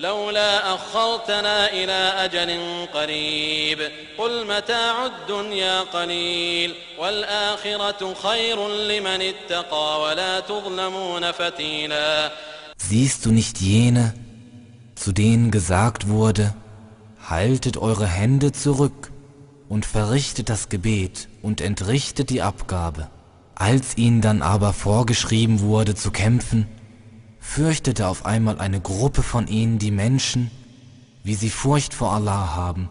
لولا أخرتنا إلى أجل قريب قل متاع الدنيا قليل والآخرة خير لمن اتقى ولا تظلمون فتيلا Siehst du nicht jene, zu denen gesagt wurde, haltet eure Hände zurück und verrichtet das Gebet und entrichtet die Abgabe. Als ihnen dann aber vorgeschrieben wurde zu kämpfen, fürchtete auf einmal eine Gruppe von ihnen die Menschen, wie sie Furcht vor Allah haben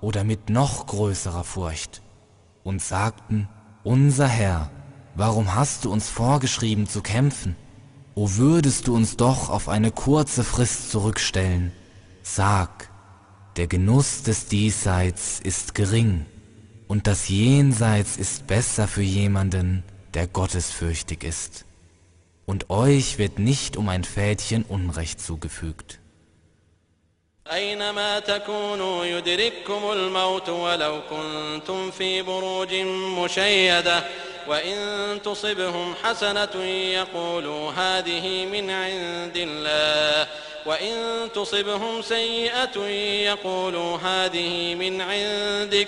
oder mit noch größerer Furcht und sagten, unser Herr, warum hast du uns vorgeschrieben zu kämpfen? O würdest du uns doch auf eine kurze Frist zurückstellen. Sag, der Genuss des Diesseits ist gering und das Jenseits ist besser für jemanden, der gottesfürchtig ist Und euch wird nicht um ein Fädchen Unrecht zugefügt. أينما تكونوا يدرككم الموت ولو كنتم في بروج مشيدة وإن تصبهم حسنة يقولوا هذه من عند الله وإن تصبهم سيئة يقولوا هذه من عندك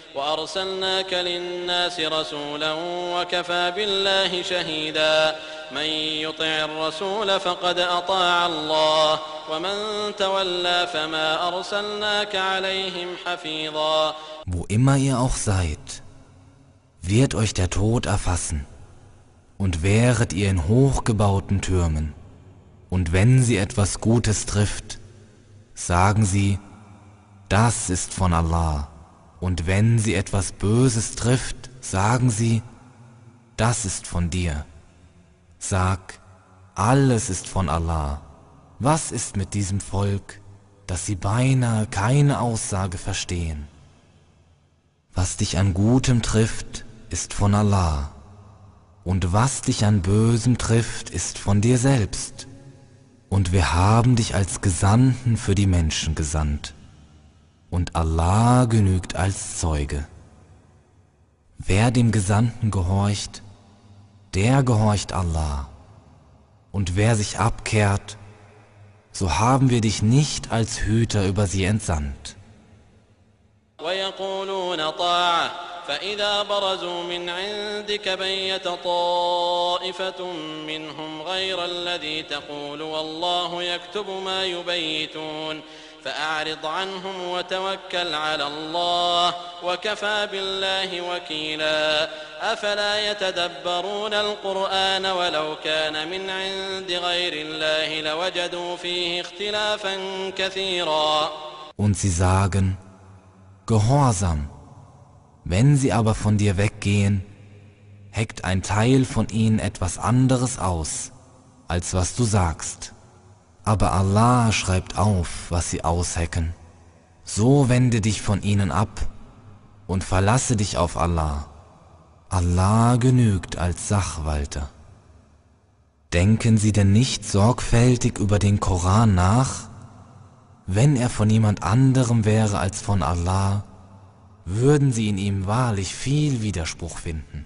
وأرسلناك للناس رسولا وكفى بالله شهيدا من يطع الرسول فقد أطاع الله ومن تولى فما أرسلناك عليهم حفيظا Wo immer ihr auch seid, wird euch der Tod erfassen. Und wäret ihr in hochgebauten Türmen, und wenn sie etwas Gutes trifft, sagen sie, das ist von Allah. Und wenn sie etwas Böses trifft, sagen sie, das ist von dir. Sag, alles ist von Allah. Was ist mit diesem Volk, dass sie beinahe keine Aussage verstehen? Was dich an Gutem trifft, ist von Allah. Und was dich an Bösem trifft, ist von dir selbst. Und wir haben dich als Gesandten für die Menschen gesandt Und Allah genügt als Zeuge. Wer dem Gesandten gehorcht, der gehorcht Allah. Und wer sich abkehrt, so haben wir dich nicht als Hüter über sie entsandt. ويقولون طاعة فإذا برزوا من عندك بيت طائفة منهم غير الذي تقول والله يكتب ما يبيتون فأعرض عنهم وتوكل على الله وكفى بالله وكيلا أفلا يتدبرون القرآن ولو كان من عند غير الله لوجدوا فيه اختلافا كثيرا Und sie sagen, Gehorsam. Wenn sie aber von dir weggehen, heckt ein Teil von ihnen etwas anderes aus, als was du sagst. Aber Allah schreibt auf, was sie aushecken. So wende dich von ihnen ab und verlasse dich auf Allah. Allah genügt als Sachwalter. Denken Sie denn nicht sorgfältig über den Koran nach? Wenn er von jemand anderem wäre als von Allah, würden Sie in ihm wahrlich viel Widerspruch finden.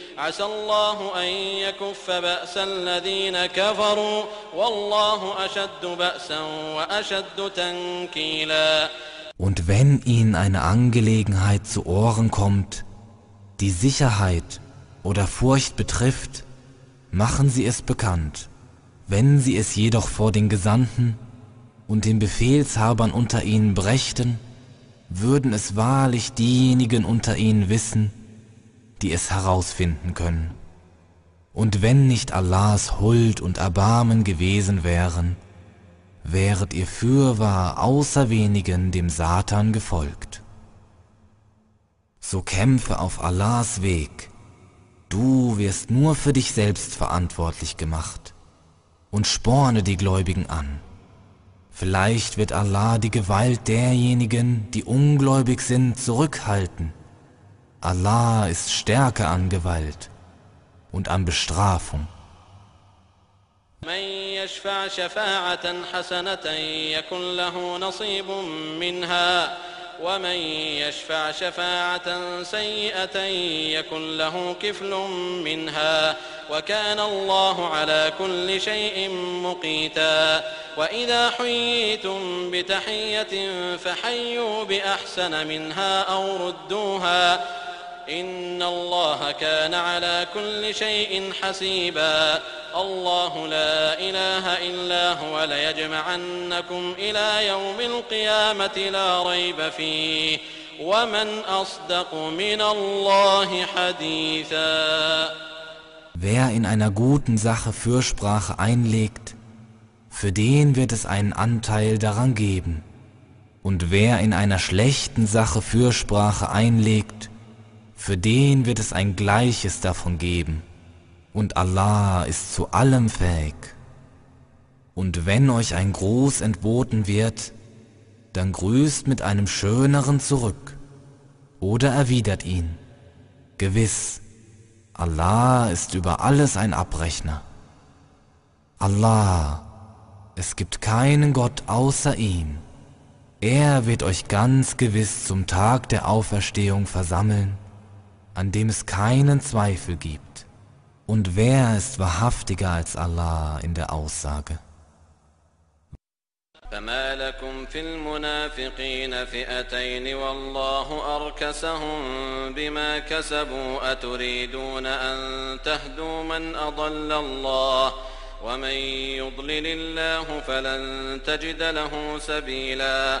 عسى الله أن يكف بأس الذين كفروا والله أشد بأسا وأشد تنكيلا Und wenn ihnen eine Angelegenheit zu Ohren kommt, die Sicherheit oder Furcht betrifft, machen sie es bekannt. Wenn sie es jedoch vor den Gesandten und den Befehlshabern unter ihnen brächten, würden es wahrlich diejenigen unter ihnen wissen, die es herausfinden können. Und wenn nicht Allahs Huld und Erbarmen gewesen wären, wäret ihr fürwahr außer wenigen dem Satan gefolgt. So kämpfe auf Allahs Weg, du wirst nur für dich selbst verantwortlich gemacht, und sporne die Gläubigen an. Vielleicht wird Allah die Gewalt derjenigen, die ungläubig sind, zurückhalten. Allah ist stärker an Gewalt und an Bestrafung. من يشفع شفاعة حسنة يكن له نصيب منها. ومن يشفع شفاعة سيئة يكن له كفل منها. وكان الله على كل شيء مقيتا. وإذا حييتم بتحية فحيوا بأحسن منها أو ردوها. إن الله كان على كل شيء حسيبا الله لا إله إلا هو ليجمعنكم إلى يوم القيامة لا ريب فيه ومن أصدق من الله حديثا Wer in einer guten Sache Fürsprache einlegt, für den wird es einen Anteil daran geben. Und wer in einer schlechten Sache Fürsprache einlegt, für den wird es ein Gleiches davon geben. Und Allah ist zu allem fähig. Und wenn euch ein Gruß entboten wird, dann grüßt mit einem schöneren zurück oder erwidert ihn. Gewiss, Allah ist über alles ein Abrechner. Allah, es gibt keinen Gott außer ihm. Er wird euch ganz gewiss zum Tag der Auferstehung versammeln, an dem es keinen Zweifel gibt. Und wer ist wahrhaftiger als Allah in der Aussage? فما لكم في المنافقين فئتين والله أركسهم بما كسبوا أتريدون أن تهدوا من أضل الله ومن يضلل الله فلن تجد له سبيلا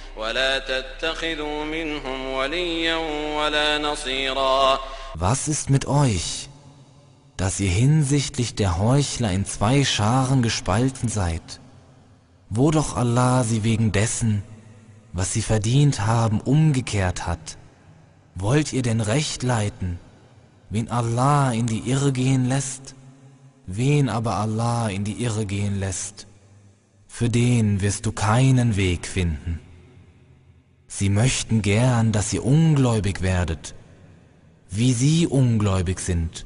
Was ist mit euch, dass ihr hinsichtlich der Heuchler in zwei Scharen gespalten seid, wo doch Allah sie wegen dessen, was sie verdient haben, umgekehrt hat? Wollt ihr denn recht leiten, wen Allah in die Irre gehen lässt? Wen aber Allah in die Irre gehen lässt, für den wirst du keinen Weg finden. Sie möchten gern, dass ihr ungläubig werdet, wie sie ungläubig sind,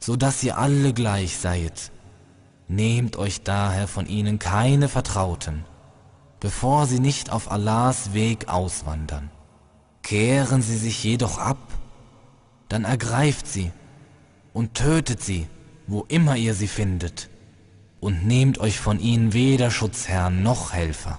so dass ihr alle gleich seid. Nehmt euch daher von ihnen keine Vertrauten bevor sie nicht auf Allahs Weg auswandern. Kehren sie sich jedoch ab, dann ergreift sie und tötet sie, wo immer ihr sie findet, und nehmt euch von ihnen weder Schutzherrn noch Helfer.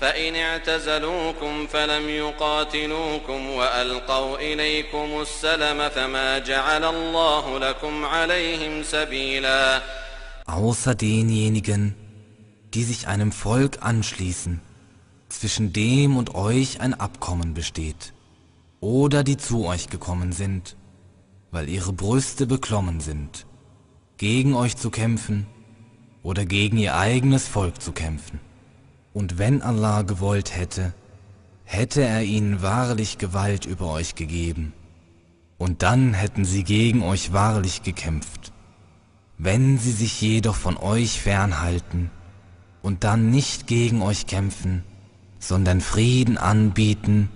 فإن اعتزلوكم فلم يقاتلوكم وألقوا إليكم السلم فما جعل الله لكم عليهم سبيلا Außer denjenigen, die sich einem Volk anschließen zwischen dem und euch ein Abkommen besteht, oder die zu euch gekommen sind, weil ihre Brüste beklommen sind, gegen euch zu kämpfen oder gegen ihr eigenes Volk zu kämpfen. Und wenn Allah gewollt hätte, hätte er ihnen wahrlich Gewalt über euch gegeben, und dann hätten sie gegen euch wahrlich gekämpft. Wenn sie sich jedoch von euch fernhalten und dann nicht gegen euch kämpfen, sondern Frieden anbieten,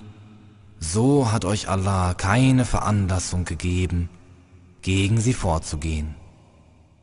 so hat euch Allah keine Veranlassung gegeben, gegen sie vorzugehen.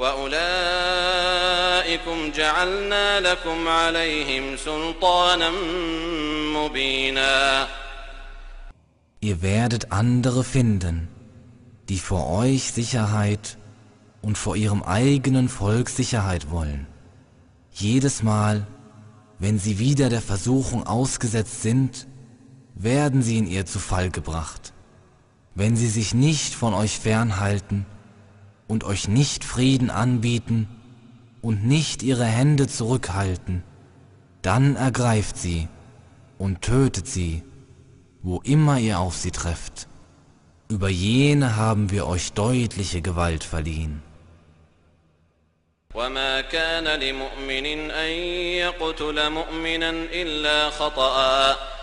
وأولئكم جعلنا لكم عليهم سلطانا مبينا Ihr werdet andere finden, die vor euch Sicherheit und vor ihrem eigenen Volk Sicherheit wollen. Jedes Mal, wenn sie wieder der Versuchung ausgesetzt sind, werden sie in ihr zu Fall gebracht. wenn sie sich nicht von euch fernhalten und euch nicht Frieden anbieten und nicht ihre Hände zurückhalten, dann ergreift sie und tötet sie, wo immer ihr auf sie trefft. Über jene haben wir euch deutliche Gewalt verliehen. وما كان لمؤمن أن يقتل مؤمنا إلا خطأ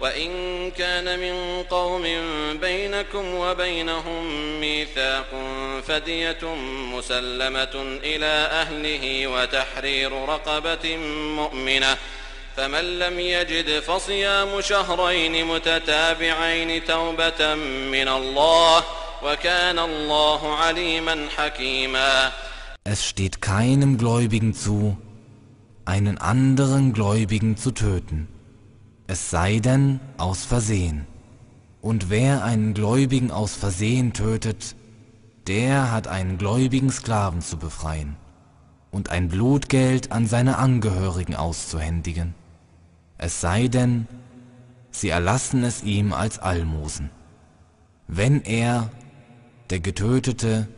وإن كان من قوم بينكم وبينهم ميثاق فدية مسلمة إلى أهله وتحرير رقبة مؤمنة فمن لم يجد فصيام شهرين متتابعين توبة من الله وكان الله عليما حكيما Es steht keinem Gläubigen zu, einen anderen Gläubigen zu töten. Es sei denn aus Versehen. Und wer einen Gläubigen aus Versehen tötet, der hat einen gläubigen Sklaven zu befreien und ein Blutgeld an seine Angehörigen auszuhändigen. Es sei denn, sie erlassen es ihm als Almosen. Wenn er, der Getötete,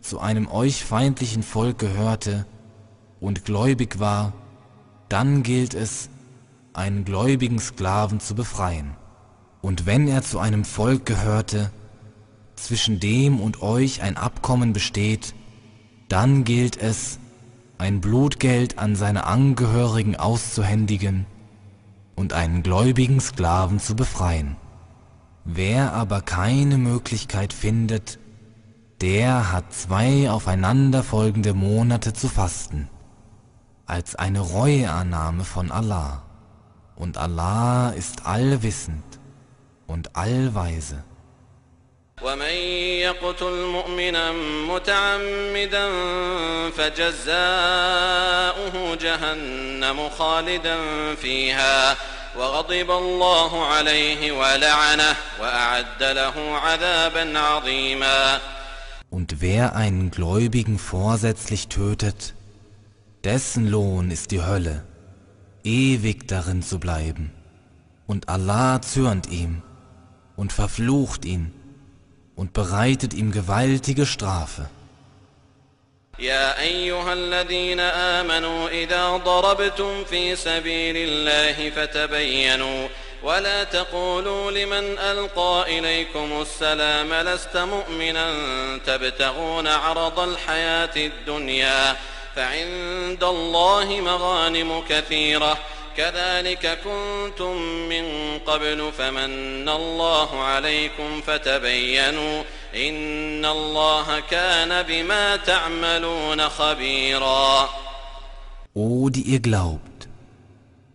zu einem euch feindlichen Volk gehörte und gläubig war, dann gilt es, einen gläubigen Sklaven zu befreien. Und wenn er zu einem Volk gehörte, zwischen dem und euch ein Abkommen besteht, dann gilt es, ein Blutgeld an seine Angehörigen auszuhändigen und einen gläubigen Sklaven zu befreien. Wer aber keine Möglichkeit findet, der hat zwei aufeinanderfolgende Monate zu fasten, als eine Reueannahme von Allah und Allah ist allwissend und allweise. ومن يقتل مؤمنا متعمدا فجزاؤه جهنم خالدا فيها وغضب الله عليه ولعنه وأعد له عذابا عظيما Und wer einen Gläubigen vorsätzlich tötet, dessen Lohn ist die Hölle ewig darin zu bleiben. Und Allah zürnt ihm und verflucht ihn und bereitet ihm gewaltige Strafe. يا أيها الذين آمنوا إذا ضربتم في سبيل الله فتبينوا ولا تقولوا لمن ألقى إليكم السلام لست مؤمنا تبتغون عرض الحياة الدنيا فعند الله مغانم كثيرة كذلك كنتم من قبل فمن الله عليكم فتبينوا إن الله كان بما تعملون خبيرا O, die ihr glaubt,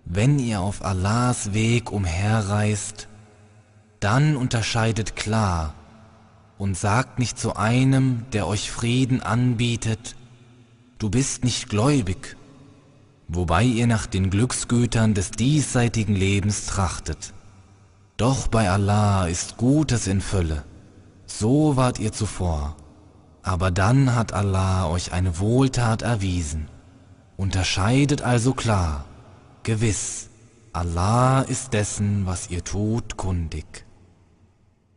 wenn ihr auf Allahs Weg umherreist, dann unterscheidet klar und sagt nicht zu einem, der euch Frieden anbietet, du bist nicht gläubig, wobei ihr nach den Glücksgütern des diesseitigen Lebens trachtet. Doch bei Allah ist Gutes in Fülle, so wart ihr zuvor, aber dann hat Allah euch eine Wohltat erwiesen. Unterscheidet also klar, gewiss, Allah ist dessen, was ihr tut, kundig.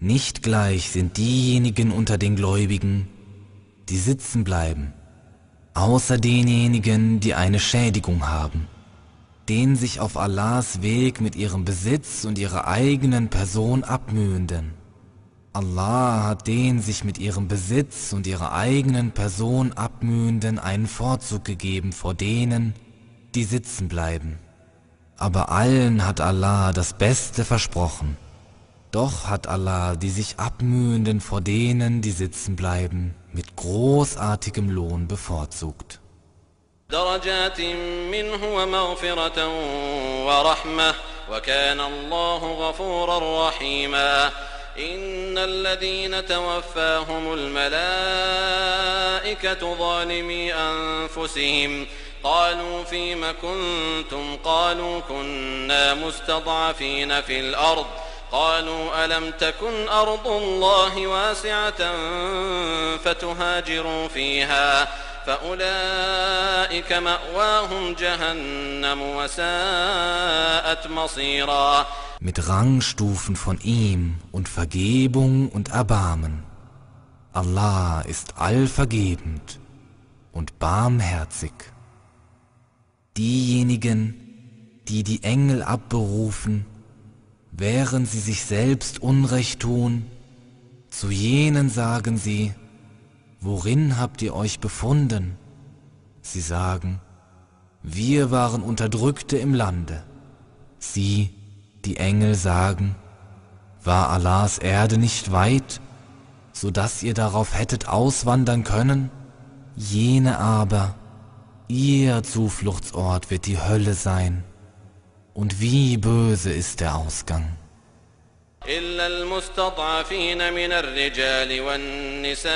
Nicht gleich sind diejenigen unter den Gläubigen, die sitzen bleiben, außer denjenigen, die eine Schädigung haben, den sich auf Allahs Weg mit ihrem Besitz und ihrer eigenen Person abmühenden. Allah hat den sich mit ihrem Besitz und ihrer eigenen Person abmühenden einen Vorzug gegeben vor denen, die sitzen bleiben. Aber allen hat Allah das Beste versprochen. Doch hat Allah die sich abmühenden vor denen, die sitzen bleiben, mit großartigem Lohn bevorzugt. درجات منه ومغفرة ورحمة وكان الله غفورا رحيما إن الذين توفاهم الملائكة ظالمي أنفسهم قالوا فيم كنتم قالوا كنا مستضعفين في الأرض قالوا ألم تكن أرض الله واسعة فتهاجروا فيها فأولئك مأواهم جهنم وساءت مصيرا Mit Rangstufen von ihm und Vergebung und Erbarmen. Allah ist allvergebend und barmherzig. Diejenigen, die die Engel abberufen, während sie sich selbst Unrecht tun, zu jenen sagen sie, worin habt ihr euch befunden? Sie sagen, wir waren Unterdrückte im Lande. Sie, die Engel, sagen, war Allahs Erde nicht weit, so dass ihr darauf hättet auswandern können? Jene aber, ihr Zufluchtsort wird die Hölle sein. Und wie böse ist der Ausgang. إلا المستضعفين من الرجال والنساء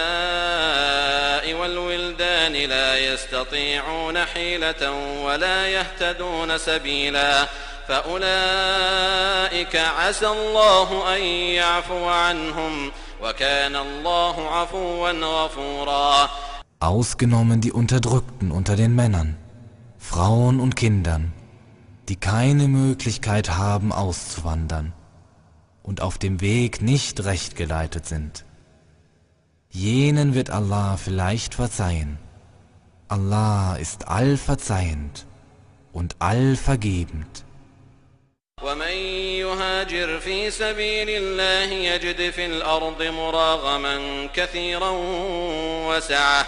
والولدان لا يستطيعون حيلة ولا يهتدون سبيلا فأولئك عسى الله أن يعفو عنهم وكان الله عفوا غفورا Ausgenommen die Unterdrückten unter den Männern, Frauen und Kindern, die keine Möglichkeit haben auszuwandern und auf dem Weg nicht recht geleitet sind. Jenen wird Allah vielleicht verzeihen. Allah ist allverzeihend und allvergebend. ومن يهاجر في سبيل الله يجد في الأرض مراغما كثيرا وسعه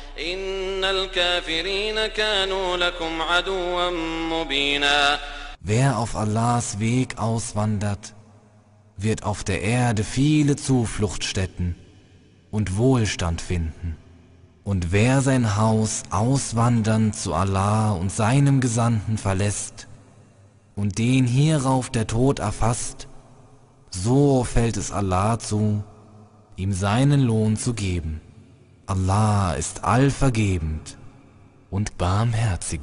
إن الكافرين كانوا لكم عدوا مبينا Wer auf Allahs Weg auswandert, wird auf der Erde viele Zufluchtsstätten und Wohlstand finden. Und wer sein Haus auswandern zu Allah und seinem Gesandten verlässt und den hierauf der Tod erfasst, so fällt es Allah zu, ihm seinen Lohn zu geben. Allah ist allvergebend und barmherzig.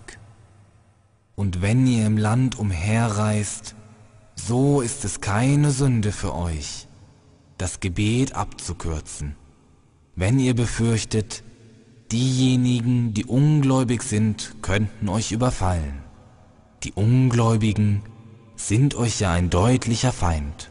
Und wenn ihr im Land umherreist, so ist es keine Sünde für euch, das Gebet abzukürzen, wenn ihr befürchtet, diejenigen, die ungläubig sind, könnten euch überfallen. Die Ungläubigen sind euch ja ein deutlicher Feind.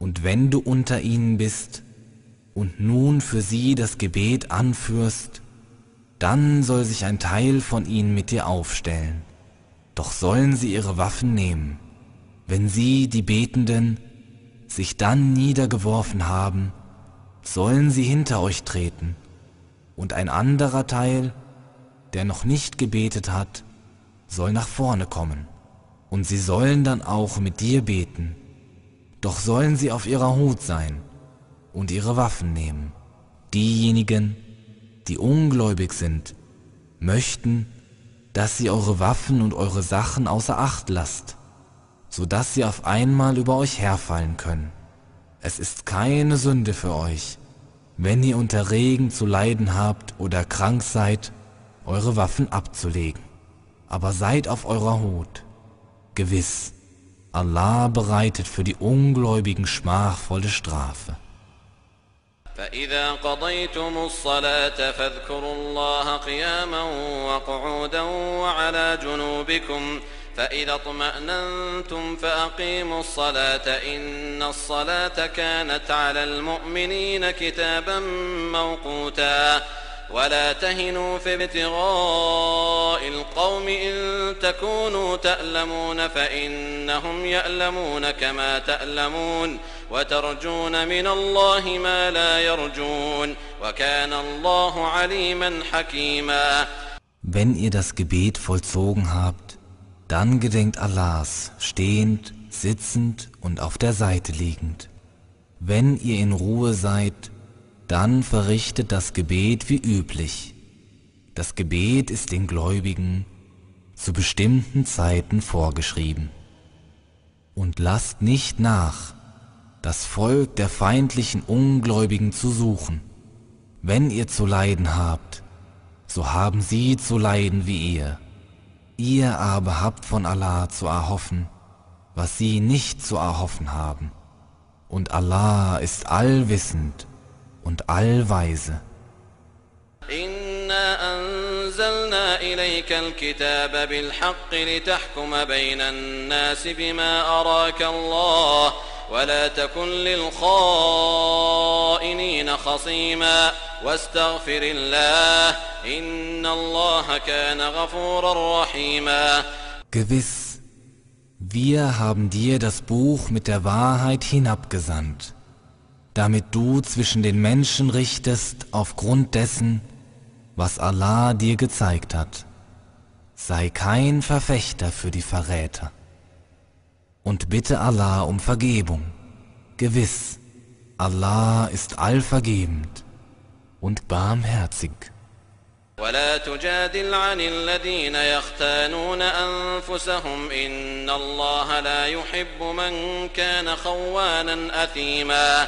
Und wenn du unter ihnen bist und nun für sie das Gebet anführst, dann soll sich ein Teil von ihnen mit dir aufstellen. Doch sollen sie ihre Waffen nehmen. Wenn sie, die Betenden, sich dann niedergeworfen haben, sollen sie hinter euch treten, und ein anderer Teil, der noch nicht gebetet hat, soll nach vorne kommen, und sie sollen dann auch mit dir beten, doch sollen sie auf ihrer Hut sein und ihre Waffen nehmen. Diejenigen, die ungläubig sind, möchten, dass sie eure Waffen und eure Sachen außer Acht lasst, so dass sie auf einmal über euch herfallen können. Es ist keine Sünde für euch, wenn ihr unter Regen zu leiden habt oder krank seid, eure Waffen abzulegen. Aber seid auf eurer Hut. Gewiss, Allah bereitet für die Ungläubigen schmachvolle Strafe. فإذا قضيتم الصلاة فاذكروا الله قياما وقعودا وعلى جنوبكم فإذا اطمأننتم فأقيموا الصلاة إن الصلاة كانت على المؤمنين كتابا موقوتا ولا تهنوا في ابتغاء القوم إن تكونوا تألمون فإنهم يألمون كما تألمون وترجون من الله ما لا يرجون وكان الله عليما حكيما Wenn ihr das Gebet vollzogen habt, dann gedenkt Allahs, stehend, sitzend und auf der Seite liegend. Wenn ihr in Ruhe seid, dann verrichtet das Gebet wie üblich. Das Gebet ist den Gläubigen zu bestimmten Zeiten vorgeschrieben. Und lasst nicht nach, das Volk der feindlichen Ungläubigen zu suchen. Wenn ihr zu leiden habt, so haben sie zu leiden wie ihr. Ihr aber habt von Allah zu erhoffen, was sie nicht zu erhoffen haben. Und Allah ist allwissend und allweise. إنا أنزلنا إليك الكتاب بالحق لتحكم بين الناس بما أراك الله ولا تكن للخائنين خصيما واستغفر الله إن الله كان غفورا رحيما Gewiss, wir haben dir das Buch mit der Wahrheit hinabgesandt damit du zwischen den Menschen richtest aufgrund dessen, was Allah dir gezeigt hat. Sei kein Verfechter für die Verräter. Und bitte Allah um Vergebung. Gewiss, Allah ist allvergebend und barmherzig. ولا تجادل عن الذين يختانون أنفسهم إن الله لا يحب من كان خوانا أثيما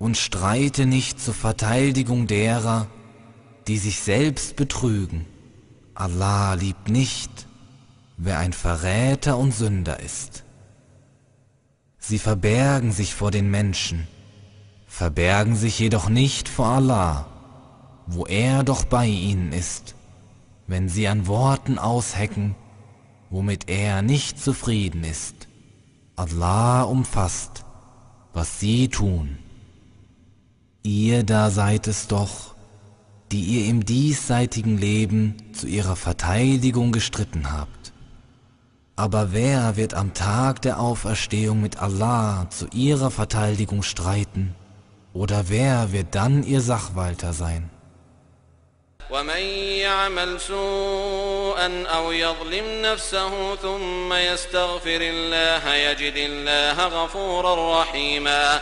und streite nicht zur Verteidigung derer, die sich selbst betrügen. Allah liebt nicht, wer ein Verräter und Sünder ist. Sie verbergen sich vor den Menschen, verbergen sich jedoch nicht vor Allah, wo er doch bei ihnen ist, wenn sie an Worten aushecken, womit er nicht zufrieden ist. Allah umfasst, was sie tun. Ihr da seid es doch, die ihr im diesseitigen Leben zu ihrer Verteidigung gestritten habt. Aber wer wird am Tag der Auferstehung mit Allah zu ihrer Verteidigung streiten? Oder wer wird dann ihr Sachwalter sein? ومن يعمل سوءا أو يظلم نفسه ثم يستغفر الله يجد الله غفورا رحيما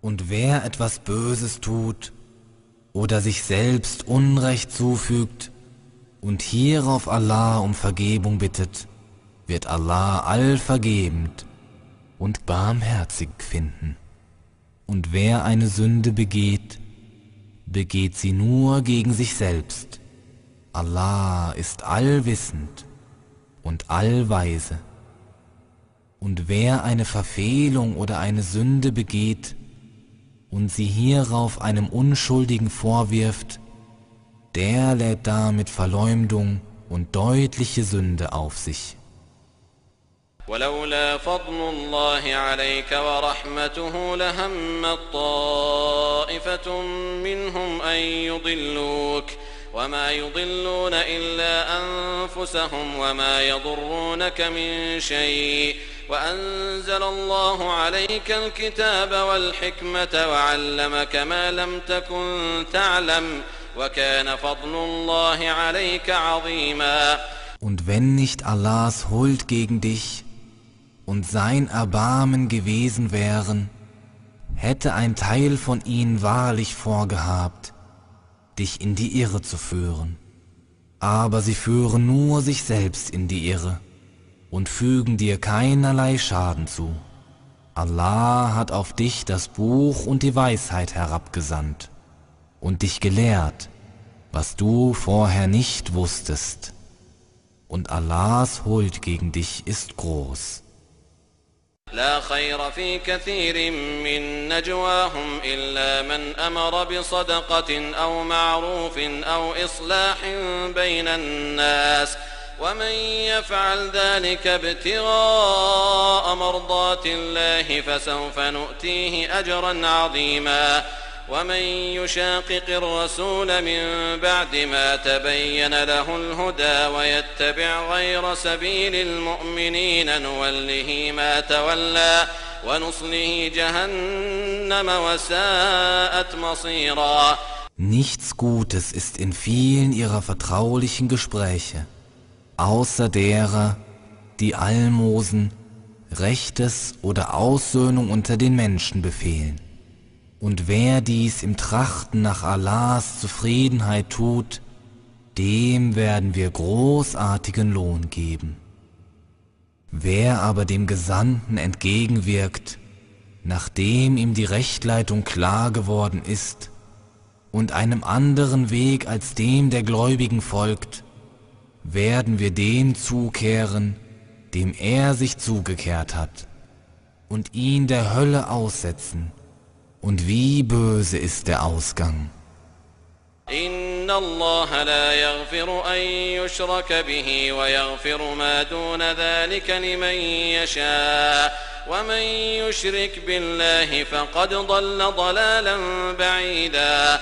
Und wer etwas Böses tut oder sich selbst Unrecht zufügt und hierauf Allah um Vergebung bittet, wird Allah allvergebend und barmherzig finden. Und wer eine Sünde begeht, begeht sie nur gegen sich selbst. Allah ist allwissend und allweise. Und wer eine Verfehlung oder eine Sünde begeht und sie hierauf einem Unschuldigen vorwirft, der lädt damit Verleumdung und deutliche Sünde auf sich. ولولا فضل الله عليك ورحمته لهمت طائفة منهم أن يضلوك وما يضلون إلا أنفسهم وما يضرونك من شيء وأنزل الله عليك الكتاب والحكمة وعلمك ما لم تكن تعلم وكان فضل الله عليك عظيما Und wenn nicht Allahs Huld gegen dich und sein Erbarmen gewesen wären, hätte ein Teil von ihnen wahrlich vorgehabt, dich in die Irre zu führen. Aber sie führen nur sich selbst in die Irre und fügen dir keinerlei Schaden zu. Allah hat auf dich das Buch und die Weisheit herabgesandt und dich gelehrt, was du vorher nicht wusstest. Und Allahs Huld gegen dich ist groß. لا خير في كثير من نجواهم إلا من أمر بصدقة أو معروف أو إصلاح بين الناس ومن يفعل ذلك ابتغاء مرضات الله فسوف نؤتيه أجرا عظيما. ومن يشاقق الرسول من بعد ما تبين له الهدى ويتبع غير سبيل المؤمنين نوله ما تولى ونصله جهنم وساءت مصيرا. Nichts Gutes ist in vielen ihrer vertraulichen Gespräche, außer derer, die Almosen, Rechtes oder Aussöhnung unter den Menschen befehlen. Und wer dies im Trachten nach Allahs Zufriedenheit tut, dem werden wir großartigen Lohn geben. Wer aber dem Gesandten entgegenwirkt, nachdem ihm die Rechtleitung klar geworden ist, und einem anderen Weg als dem der Gläubigen folgt, werden wir dem zukehren, dem er sich zugekehrt hat, und ihn der Hölle aussetzen, Und wie böse ist der Ausgang. إن الله لا يغفر أن يشرك به ويغفر ما دون ذلك لمن يشاء ومن يشرك بالله فقد ضل ضلالا بعيدا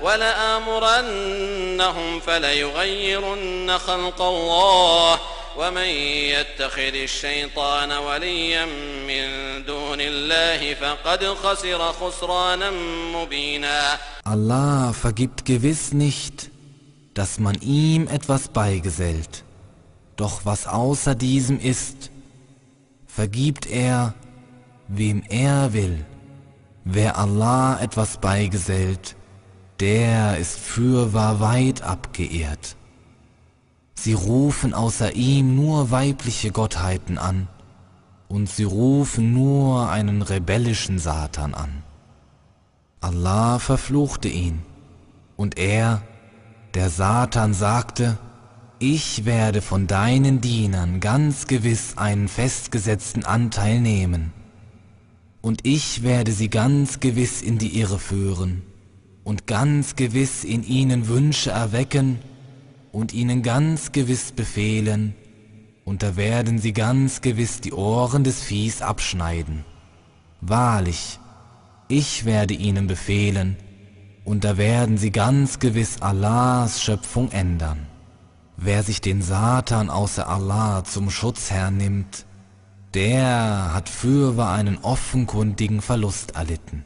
ولآمرنهم فليغيرن خلق الله ومن يتخذ الشيطان وليا من دون الله فقد خسر خسرانا مبينا Allah vergibt gewiss nicht, dass man ihm etwas beigesellt. Doch was außer diesem ist, vergibt er, wem er will. Wer Allah etwas beigesellt, der ist fürwahr weit abgeehrt. Sie rufen außer ihm nur weibliche Gottheiten an, und sie rufen nur einen rebellischen Satan an. Allah verfluchte ihn, und er, der Satan, sagte, ich werde von deinen Dienern ganz gewiss einen festgesetzten Anteil nehmen, und ich werde sie ganz gewiss in die Irre führen und ganz gewiss in ihnen Wünsche erwecken und ihnen ganz gewiss befehlen, und da werden sie ganz gewiss die Ohren des Viehs abschneiden. Wahrlich, ich werde ihnen befehlen, und da werden sie ganz gewiss Allahs Schöpfung ändern. Wer sich den Satan außer Allah zum Schutzherrn nimmt, der hat fürwahr einen offenkundigen Verlust erlitten.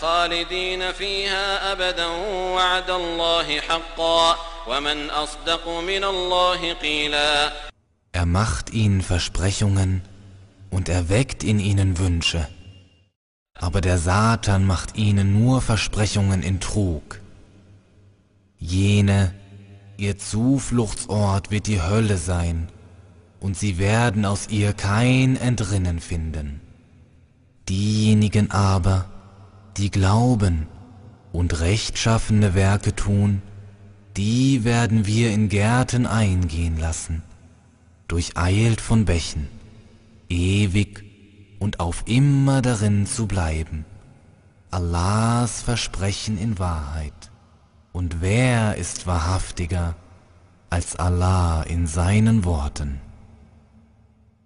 خالدين فيها أبدا وعد الله حقا ومن أصدق من الله قيلا Er macht ihnen Versprechungen und er weckt in ihnen Wünsche. Aber der Satan macht ihnen nur Versprechungen in Trug. Jene, ihr Zufluchtsort wird die Hölle sein, und sie werden aus ihr kein Entrinnen finden. Diejenigen aber, die glauben und rechtschaffene Werke tun, die werden wir in Gärten eingehen lassen, durcheilt von Bächen, ewig und auf immer darin zu bleiben. Allahs Versprechen in Wahrheit. Und wer ist wahrhaftiger als Allah in seinen Worten?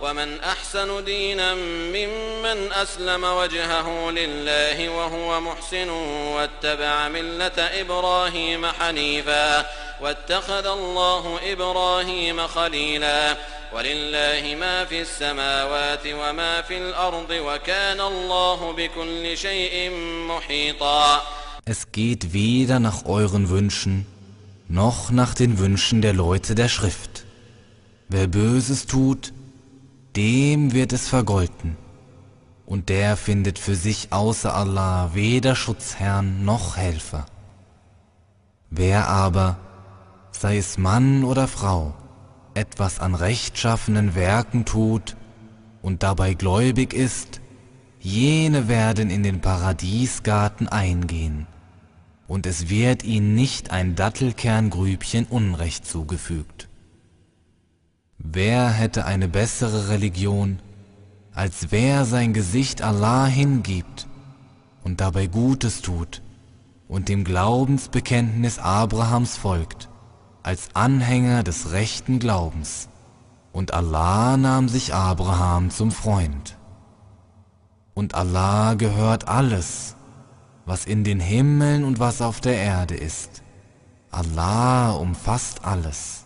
ومن أحسن دينا ممن أسلم وجهه لله وهو محسن واتبع ملة إبراهيم حنيفا واتخذ الله إبراهيم خليلا ولله ما في السماوات وما في الأرض وكان الله بكل شيء محيطا Es geht weder nach euren Wünschen noch nach den Wünschen der Leute der Schrift. Wer Böses tut, dem wird es vergolten. Und der findet für sich außer Allah weder Schutzherrn noch Helfer. Wer aber, sei es Mann oder Frau, etwas an rechtschaffenen Werken tut und dabei gläubig ist, jene werden in den Paradiesgarten eingehen und es wird ihnen nicht ein Dattelkerngrübchen Unrecht zugefügt. Wer hätte eine bessere Religion, als wer sein Gesicht Allah hingibt und dabei Gutes tut und dem Glaubensbekenntnis Abrahams folgt, als Anhänger des rechten Glaubens. Und Allah nahm sich Abraham zum Freund. Und Allah gehört alles, was in den Himmeln und was auf der Erde ist. Allah umfasst alles.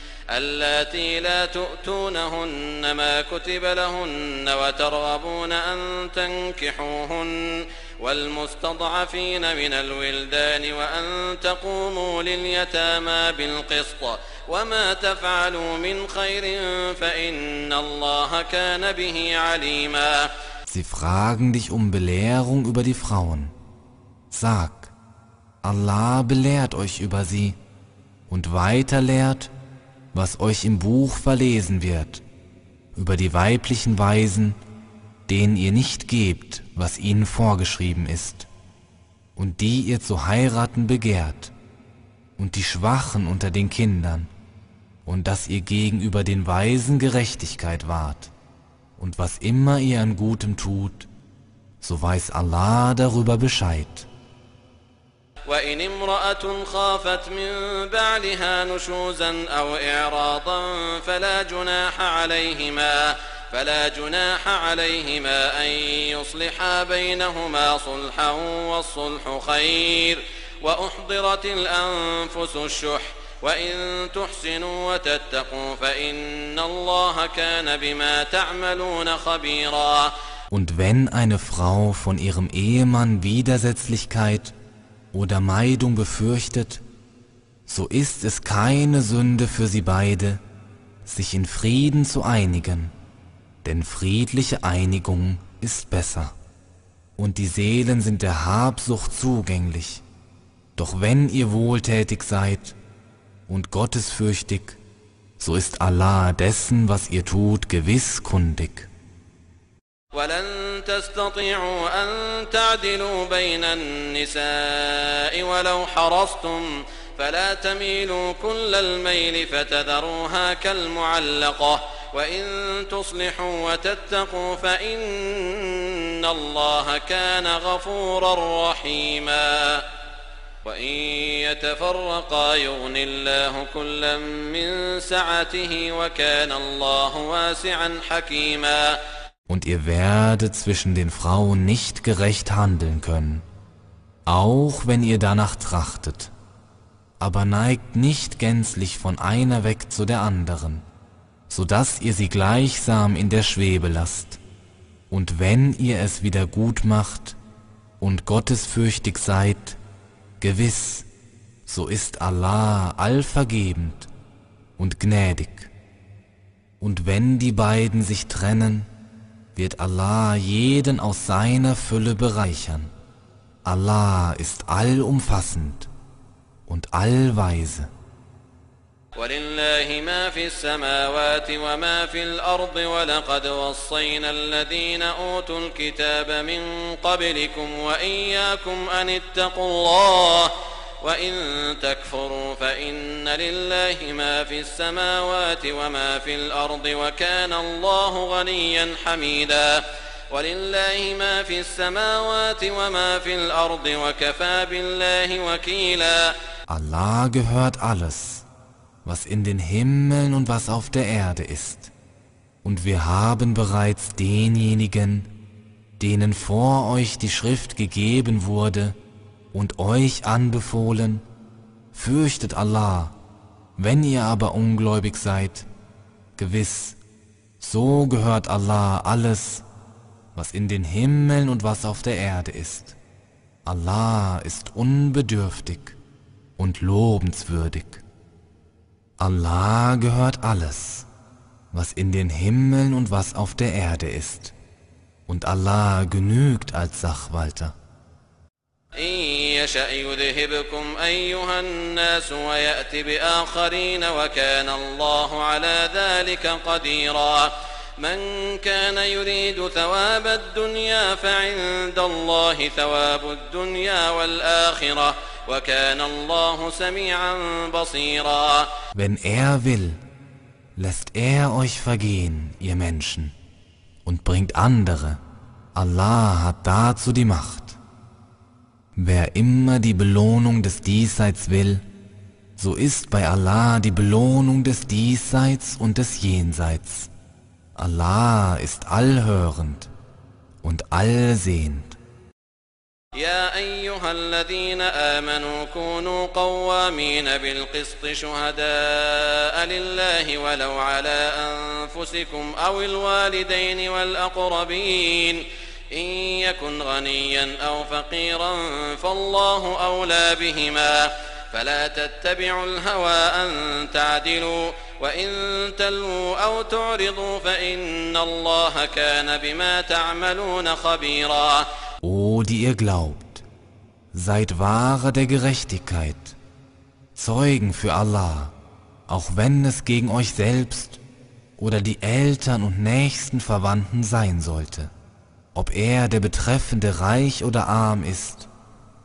اللاتي لا تؤتونهن ما كتب لهن وترغبون أن تنكحوهن والمستضعفين من الولدان وأن تقوموا لليتامى بالقسط وما تفعلوا من خير فإن الله كان به عليما Sie fragen dich um Belehrung über die Frauen. Sag, Allah belehrt euch über sie und weiter lehrt, was euch im Buch verlesen wird, über die weiblichen Weisen, denen ihr nicht gebt, was ihnen vorgeschrieben ist, und die ihr zu heiraten begehrt, und die Schwachen unter den Kindern, und dass ihr gegenüber den Weisen Gerechtigkeit wahrt, und was immer ihr an Gutem tut, so weiß Allah darüber Bescheid. وإن امرأة خافت من بعلها نشوزا أو إعراضا فلا جناح عليهما فلا جناح عليهما أن يصلحا بينهما صلحا والصلح خير. وأحضرت الأنفس الشح وإن تحسنوا وتتقوا فإن الله كان بما تعملون خبيرا. Und wenn eine Frau von ihrem Ehemann Widersetzlichkeit oder Meidung befürchtet, so ist es keine Sünde für sie beide, sich in Frieden zu einigen, denn friedliche Einigung ist besser. Und die Seelen sind der Habsucht zugänglich. Doch wenn ihr wohltätig seid und gottesfürchtig, so ist Allah dessen, was ihr tut, gewiss kundig. ولن تستطيعوا أن تعدلوا بين النساء ولو حرصتم فلا تميلوا كل الميل فتذروها كالمعلقة وإن تصلحوا وتتقوا فإن الله كان غفورا رحيما وإن يتفرقا يغن الله كلا من سعته وكان الله واسعا حكيما Und ihr werdet zwischen den Frauen nicht gerecht handeln können, auch wenn ihr danach trachtet. Aber neigt nicht gänzlich von einer weg zu der anderen, so dass ihr sie gleichsam in der Schwebe lasst. Und wenn ihr es wieder gut macht und gottesfürchtig seid, gewiss, so ist Allah allvergebend und gnädig. Und wenn die beiden sich trennen, wird Allah jeden aus seiner Fülle bereichern. Allah ist allumfassend und allweise. ولله ما في السماوات وما في الأرض ولقد وصينا الذين أوتوا الكتاب من قبلكم وإياكم أن اتقوا الله وإن تكفروا فإن لله ما في السماوات وما في الأرض وكان الله غنيا حميدا ولله ما في السماوات وما في الأرض وكفى بالله وكيلا Allah gehört alles, was in den Himmeln und was auf der Erde ist. Und wir haben bereits denjenigen, denen vor euch die Schrift gegeben wurde, und euch anbefohlen, fürchtet Allah, wenn ihr aber ungläubig seid, gewiss, so gehört Allah alles, was in den Himmeln und was auf der Erde ist. Allah ist unbedürftig und lobenswürdig. Allah gehört alles, was in den Himmeln und was auf der Erde ist. Und Allah genügt als Sachwalter. إن يشأ يذهبكم أيها الناس ويأت بآخرين وكان الله على ذلك قديرا من كان يريد ثواب الدنيا فعند الله ثواب الدنيا والآخرة وكان الله سميعا بصيرا Wenn er will, lässt er euch vergehen, ihr Menschen, und bringt andere. Allah hat dazu die Macht. Wer immer die Belohnung des Diesseits will, so ist bei Allah die Belohnung des Diesseits und des Jenseits. Allah ist allhörend und allsehend. يا أيها الذين آمنوا كونوا قوامين بالقسط شهداء لله ولو على أنفسكم أو الوالدين والأقربين إن يكن غنيا أو فقيرا فالله أولى بهما فلا تتبعوا الهوى أن تعدلوا وإن تلووا أو تعرضوا فإن الله كان بما تعملون خبيرا O, die ihr glaubt, seid Wahre der Gerechtigkeit, Zeugen für Allah, auch wenn es gegen euch selbst oder die Eltern und nächsten Verwandten sein sollte. Ob er der Betreffende reich oder arm ist,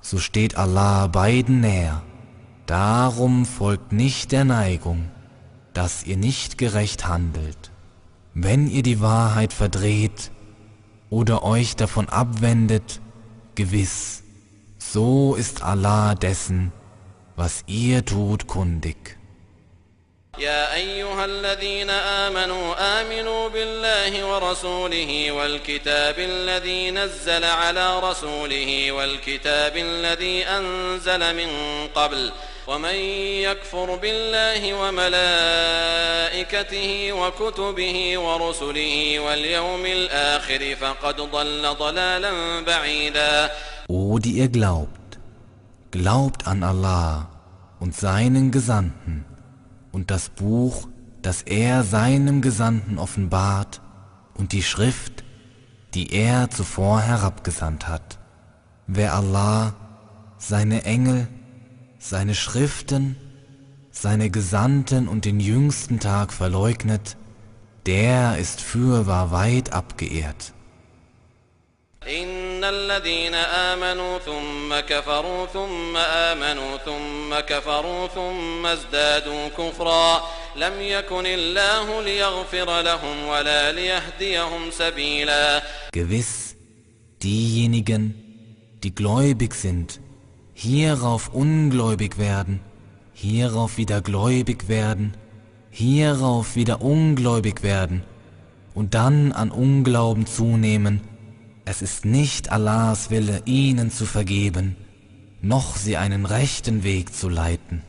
so steht Allah beiden näher. Darum folgt nicht der Neigung, dass ihr nicht gerecht handelt. Wenn ihr die Wahrheit verdreht oder euch davon abwendet, gewiss, so ist Allah dessen, was ihr tut, kundig. يا أيها الذين آمنوا آمنوا بالله ورسوله والكتاب الذي نزل على رسوله والكتاب الذي أنزل من قبل ومن يكفر بالله وملائكته وكتبه ورسله واليوم الآخر فقد ضل ضلالا بعيدا. O die ihr glaubt, glaubt an Allah und seinen Gesandten. Und das Buch, das er seinem Gesandten offenbart und die Schrift, die er zuvor herabgesandt hat. Wer Allah, seine Engel, seine Schriften, seine Gesandten und den jüngsten Tag verleugnet, der ist fürwahr weit abgeehrt. إن الذين آمنوا ثم كفروا ثم آمنوا ثم كفروا ثم ازدادوا كفرا لم يكن الله ليغفر لهم ولا ليهديهم سبيلا Gewiss, diejenigen, die gläubig sind, hierauf ungläubig werden, hierauf wieder gläubig werden, hierauf wieder ungläubig werden und dann an Unglauben zunehmen, es ist nicht Allahs Wille, ihnen zu vergeben, noch sie einen rechten Weg zu leiten.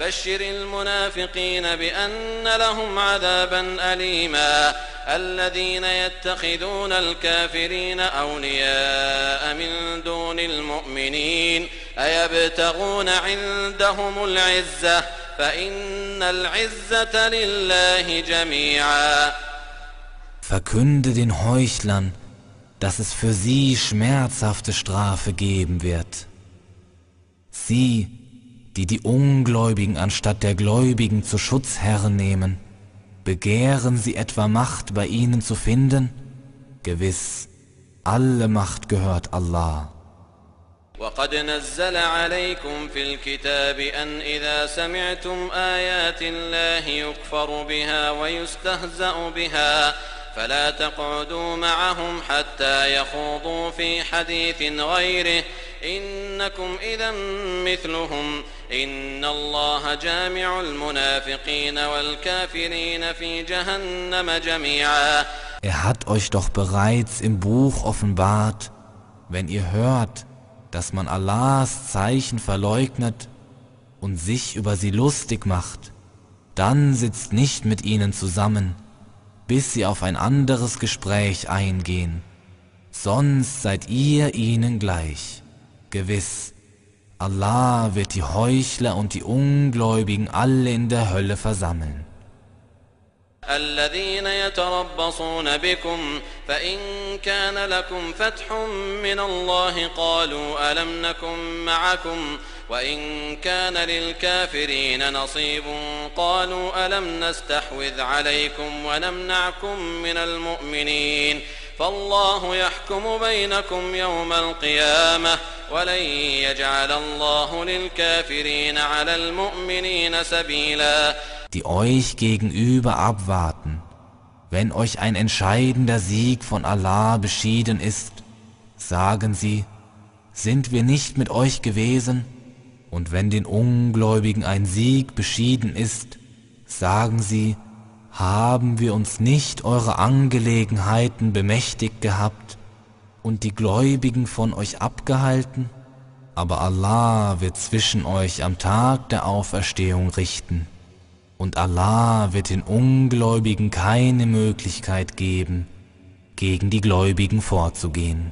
بشر المنافقين بأن لهم عذابا أليما الذين يتخذون الكافرين أولياء من دون المؤمنين أيبتغون عندهم العزة فإن العزة لله جميعا Verkünde den Heuchlern, dass es für sie schmerzhafte Strafe geben wird. Sie, die die Ungläubigen anstatt der Gläubigen zu Schutzherren nehmen, begehren sie etwa Macht bei ihnen zu finden? Gewiss, alle Macht gehört Allah. وقد نزل عليكم في الكتاب أن إذا سمعتم آيات الله يكفر بها ويستهزأ بها فلا تقعدوا معهم حتى يخوضوا في حديث غيره إنكم إذا مثلهم إن الله جامع المنافقين والكافرين في جهنم جميعا Er hat euch doch bereits im Buch offenbart, wenn ihr hört, dass man Allahs Zeichen verleugnet und sich über sie lustig macht, dann sitzt nicht mit ihnen zusammen, bis sie auf ein anderes Gespräch eingehen, sonst seid ihr ihnen gleich. Gewiss, Allah wird die Heuchler und die Ungläubigen alle in der Hölle versammeln. الذين يتربصون بكم فإن كان لكم فتح من الله قالوا ألم نكن معكم وإن كان للكافرين نصيب قالوا ألم نستحوذ عليكم ونمنعكم من المؤمنين فالله يحكم بينكم يوم القيامة ولن يجعل الله للكافرين على المؤمنين سبيلا die euch gegenüber abwarten, wenn euch ein entscheidender Sieg von Allah beschieden ist, sagen sie, sind wir nicht mit euch gewesen? Und wenn den Ungläubigen ein Sieg beschieden ist, sagen sie, haben wir uns nicht eure Angelegenheiten bemächtigt gehabt und die Gläubigen von euch abgehalten? Aber Allah wird zwischen euch am Tag der Auferstehung richten und Allah wird den Ungläubigen keine Möglichkeit geben, gegen die Gläubigen vorzugehen.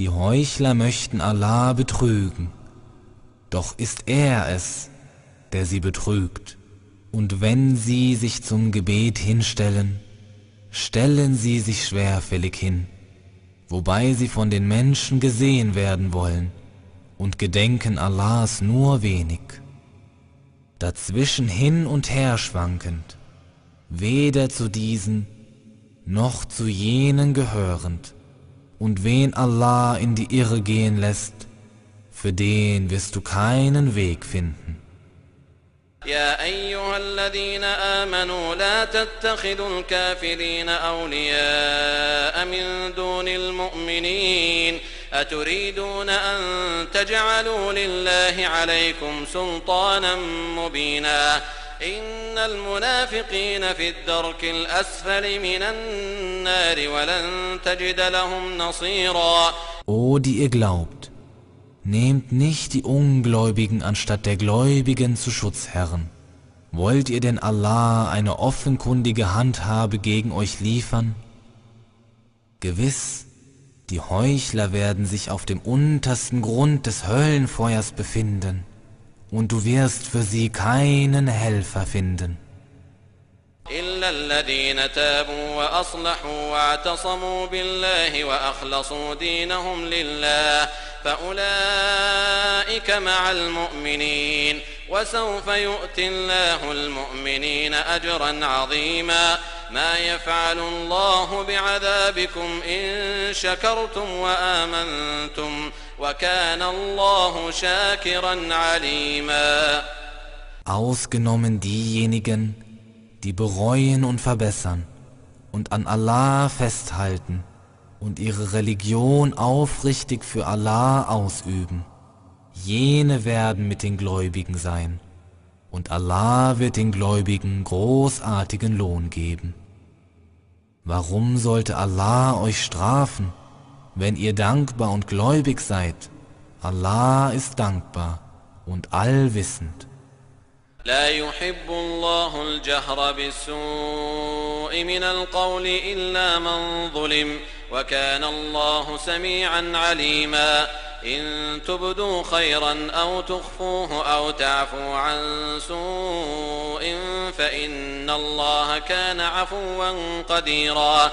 Die Heuchler möchten Allah betrügen, doch ist er es, der sie betrügt. Und wenn sie sich zum Gebet hinstellen, stellen sie sich schwerfällig hin, wobei sie von den Menschen gesehen werden wollen und gedenken Allahs nur wenig. Dazwischen hin und her schwankend, weder zu diesen noch zu jenen gehörend, und wen Allah in die Irre gehen lässt, für den wirst du keinen Weg finden. يا أيها الذين آمنوا لا تتخذوا الكافرين أولياء من دون المؤمنين أتريدون أن تجعلوا لله عليكم سلطانا مبينا إن المنافقين في الدرك الأسفل من النار ولن تجد لهم نصيرا O, die ihr glaubt, nehmt nicht die Ungläubigen anstatt der Gläubigen zu Schutzherren. Wollt ihr denn Allah eine offenkundige Handhabe gegen euch liefern? Gewiss, die Heuchler werden sich auf dem untersten Grund des Höllenfeuers befinden, Und du wirst für sie keinen Helfer finden. إلا الذين تابوا وأصلحوا واعتصموا بالله وأخلصوا دينهم لله فأولئك مع المؤمنين وسوف يؤتي الله المؤمنين أجرا عظيما ما يفعل الله بعذابكم إن شكرتم وآمنتم وكان الله شاكرا عليما Ausgenommen diejenigen, die bereuen und verbessern und an Allah festhalten und ihre Religion aufrichtig für Allah ausüben. Jene werden mit den Gläubigen sein, und Allah wird den Gläubigen großartigen Lohn geben. Warum sollte Allah euch strafen, Wenn ihr dankbar und gläubig seid? Allah ist dankbar und allwissend. لا يحب الله الجهر بالسوء من القول إلا من ظلم وكان الله سميعا عليما إن تبدوا خيرا أو تخفوه أو تعفوا عن سوء فإن الله كان عفوا قديرا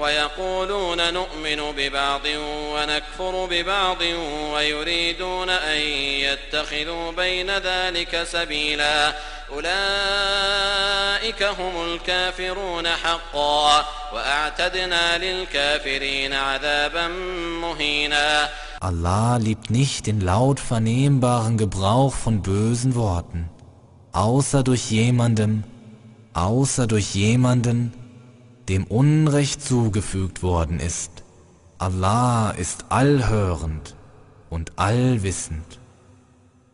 ويقولون نؤمن ببعض ونكفر ببعض ويريدون أن يتخذوا بين ذلك سبيلا أولئك هم الكافرون حقا وأعتدنا للكافرين عذابا مهينا Allah liebt nicht den laut vernehmbaren Gebrauch von bösen Worten, außer durch jemanden, außer durch jemanden, dem Unrecht zugefügt worden ist. Allah ist allhörend und allwissend.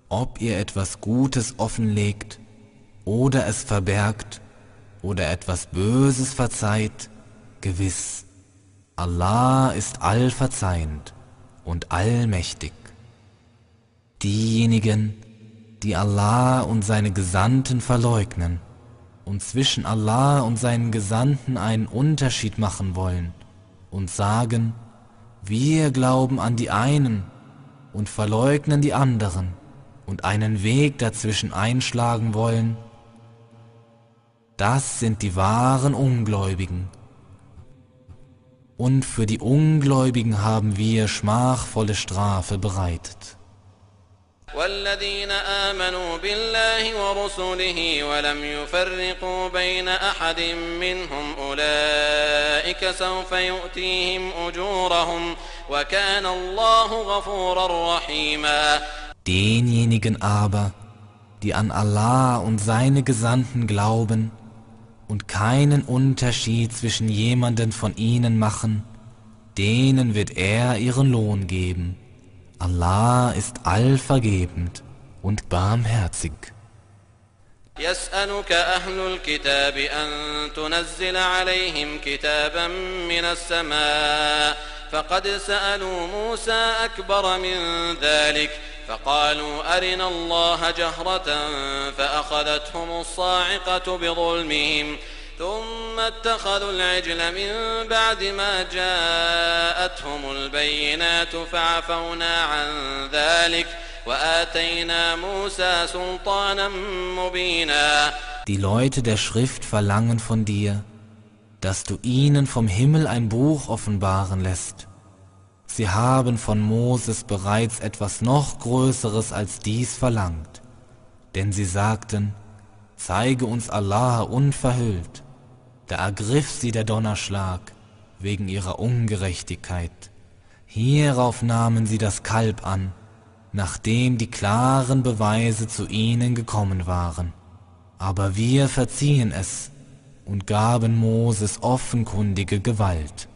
Ob ihr etwas Gutes offenlegt oder es verbergt oder etwas Böses verzeiht, gewiss, Allah ist allverzeihend und allmächtig. Diejenigen, die Allah und seine Gesandten verleugnen und zwischen Allah und seinen Gesandten einen Unterschied machen wollen und sagen, wir glauben an die einen und verleugnen die anderen und einen Weg dazwischen einschlagen wollen, das sind die wahren Ungläubigen und für die Ungläubigen haben wir schmachvolle Strafe bereitet. والذين آمنوا بالله ورسله ولم يفرقوا بين أحد منهم أولئك سوف يؤتيهم أجورهم وكان الله غفورا رحيما Denjenigen aber, die an Allah und seine Gesandten glauben und keinen Unterschied zwischen jemanden von ihnen machen, denen wird er ihren Lohn geben. Allah ist allvergebend und barmherzig. يسألك أهل الكتاب أن تنزل عليهم كتابا من السماء فقد سألوا موسى أكبر من ذلك فقالوا أرنا الله جهرة فأخذتهم الصاعقة بظلمهم ثم اتخذوا العجل من بعد ما جاءتهم البينات فعفونا عن ذلك وآتينا موسى سلطانا مبينا Die Leute der Schrift verlangen von dir, dass du ihnen vom Himmel ein Buch offenbaren lässt. Sie haben von Moses bereits etwas noch Größeres als dies verlangt, denn sie sagten, zeige uns Allah unverhüllt. Da ergriff sie der Donnerschlag wegen ihrer Ungerechtigkeit. Hierauf nahmen sie das Kalb an, nachdem die klaren Beweise zu ihnen gekommen waren. Aber wir verziehen es und gaben Moses offenkundige Gewalt.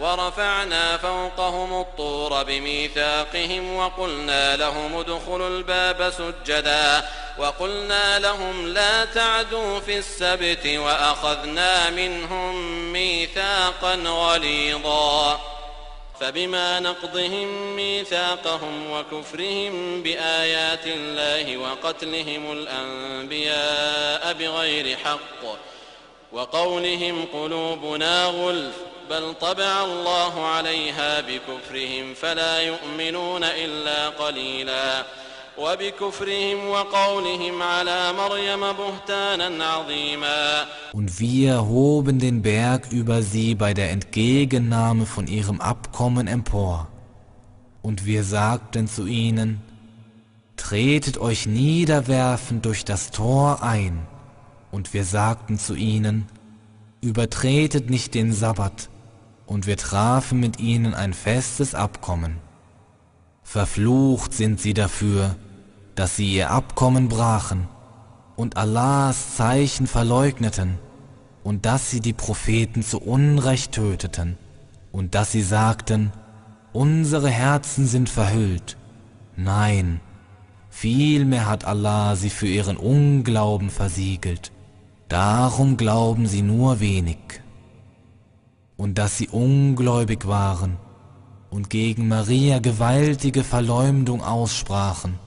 ورفعنا فوقهم الطور بميثاقهم وقلنا لهم ادخلوا الباب سجدا وقلنا لهم لا تعدوا في السبت وأخذنا منهم ميثاقا غليظا. فبما نقضهم ميثاقهم وكفرهم بآيات الله وقتلهم الأنبياء بغير حق وقولهم قلوبنا غلف بل طبع الله عليها بكفرهم فلا يؤمنون إلا قليلا. Und wir hoben den Berg über sie bei der Entgegennahme von ihrem Abkommen empor. Und wir sagten zu ihnen, Tretet euch niederwerfend durch das Tor ein. Und wir sagten zu ihnen, Übertretet nicht den Sabbat. Und wir trafen mit ihnen ein festes Abkommen. Verflucht sind sie dafür, dass sie ihr Abkommen brachen und Allahs Zeichen verleugneten und dass sie die Propheten zu Unrecht töteten und dass sie sagten, unsere Herzen sind verhüllt. Nein, vielmehr hat Allah sie für ihren Unglauben versiegelt. Darum glauben sie nur wenig und dass sie ungläubig waren und gegen Maria gewaltige Verleumdung aussprachen.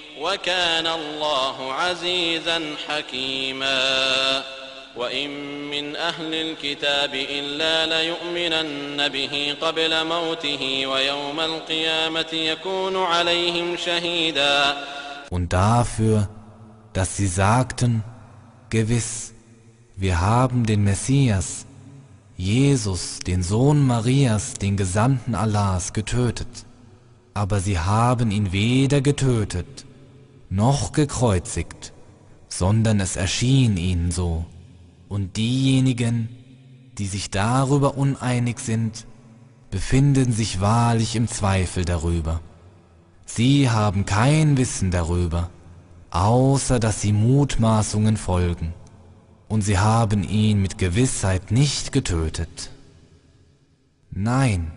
وكان الله عزيزا حكيما وإن من أهل الكتاب إلا ليؤمنن به قبل موته ويوم القيامة يكون عليهم شهيدا Und dafür, dass sie sagten, gewiss, wir haben den Messias, Jesus, den Sohn Marias, den Gesandten Allahs, getötet. Aber sie haben ihn weder getötet, noch gekreuzigt, sondern es erschien ihnen so. Und diejenigen, die sich darüber uneinig sind, befinden sich wahrlich im Zweifel darüber. Sie haben kein Wissen darüber, außer dass sie Mutmaßungen folgen und sie haben ihn mit Gewissheit nicht getötet. Nein,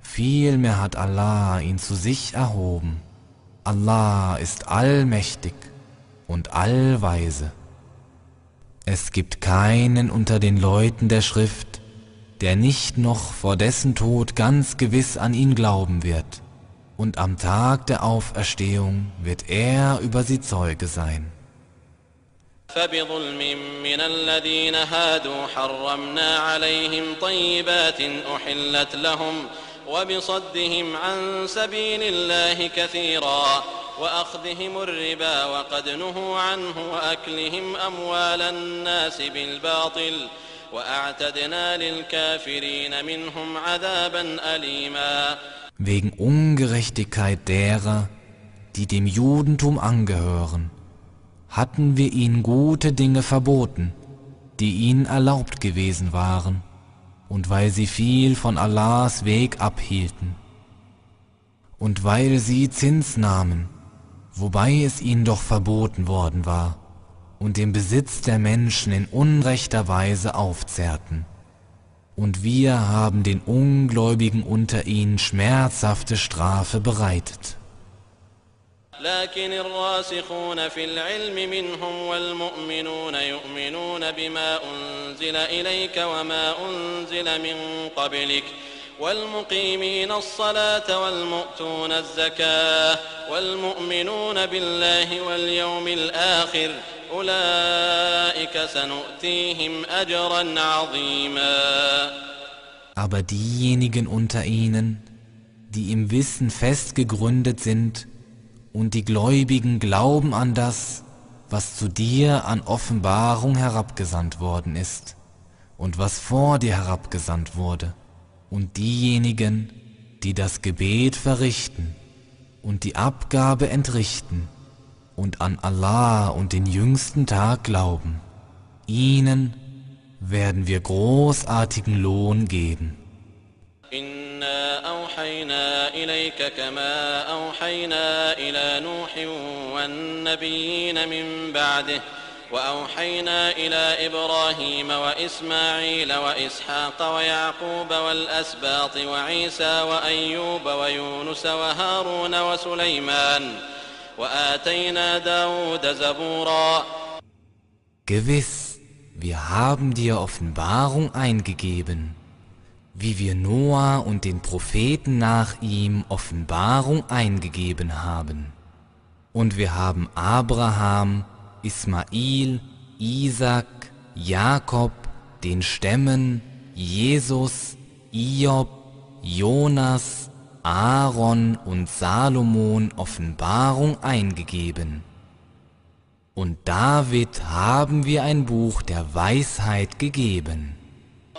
vielmehr hat Allah ihn zu sich erhoben. Allah ist allmächtig und allweise. Es gibt keinen unter den Leuten der Schrift, der nicht noch vor dessen Tod ganz gewiss an ihn glauben wird, und am Tag der Auferstehung wird er über sie Zeuge sein. فبظلم من الذين هادوا حرمنا عليهم طيبات أحلت لهم وبصدهم عن سبيل الله كثيرا وأخذهم الربا وقد نهوا عنه وأكلهم أموال الناس بالباطل وأعتدنا للكافرين منهم عذابا أليما Wegen Ungerechtigkeit derer, die dem Judentum angehören, hatten wir ihnen gute Dinge verboten, die ihnen erlaubt gewesen waren und weil sie viel von Allahs Weg abhielten, und weil sie Zins nahmen, wobei es ihnen doch verboten worden war, und den Besitz der Menschen in unrechter Weise aufzehrten. Und wir haben den Ungläubigen unter ihnen schmerzhafte Strafe bereitet. لكن الراسخون في العلم منهم والمؤمنون يؤمنون بما أنزل إليك وما أنزل من قبلك والمقيمين الصلاة والمؤتون الزكاة والمؤمنون بالله واليوم الآخر أولئك سنؤتيهم أجرا عظيما. Aber diejenigen unter ihnen, die im Wissen fest gegründet sind und die Gläubigen glauben an das, was zu dir an Offenbarung herabgesandt worden ist und was vor dir herabgesandt wurde, und diejenigen, die das Gebet verrichten und die Abgabe entrichten und an Allah und den jüngsten Tag glauben, ihnen werden wir großartigen Lohn geben. أوحينا إليك كما أوحينا إلى نوح والنبيين من بعده وأوحينا إلى إبراهيم وإسماعيل وإسحاق ويعقوب والأسباط وعيسى وأيوب ويونس وهارون وسليمان وآتينا داود زبورا Gewiss, wir haben dir Offenbarung eingegeben, wie wir Noah und den Propheten nach ihm Offenbarung eingegeben haben. Und wir haben Abraham, Ismail, Isaac, Jakob, den Stämmen, Jesus, Iob, Jonas, Aaron und Salomon Offenbarung eingegeben. Und David haben wir ein Buch der Weisheit gegeben.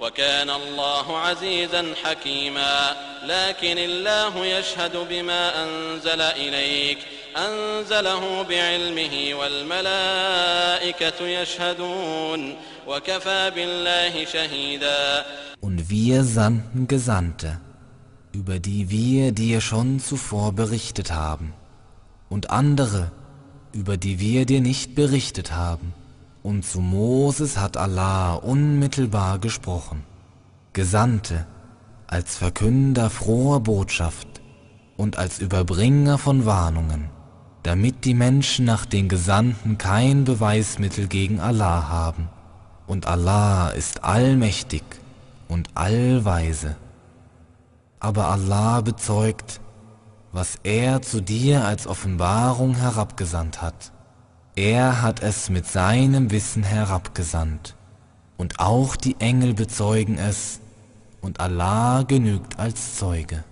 وكان الله عزيزا حكيما لكن الله يشهد بما أنزل إليك أنزله بعلمه والملائكة يشهدون وكفى بالله شهيدا Und wir sandten Gesandte, über die wir dir schon zuvor berichtet haben, und andere, über die wir dir nicht berichtet haben. Und zu Moses hat Allah unmittelbar gesprochen. Gesandte, als Verkünder froher Botschaft und als Überbringer von Warnungen, damit die Menschen nach den Gesandten kein Beweismittel gegen Allah haben. Und Allah ist allmächtig und allweise. Aber Allah bezeugt, was er zu dir als Offenbarung herabgesandt hat. Er hat es mit seinem Wissen herabgesandt. Und auch die Engel bezeugen es, und Allah genügt als Zeuge.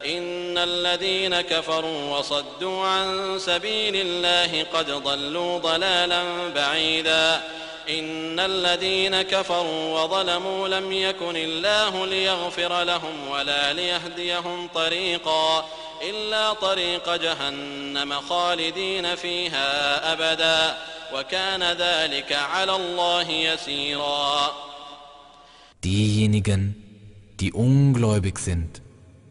إن الذين كفروا وصدوا عن سبيل الله قد ضلوا ضلالا بعيدا إن الذين كفروا وظلموا لم يكن الله ليغفر لهم ولا ليهديهم طريقا إلا طريق جهنم خالدين فيها أبدا وكان ذلك على الله يسيرا Diejenigen, die ungläubig sind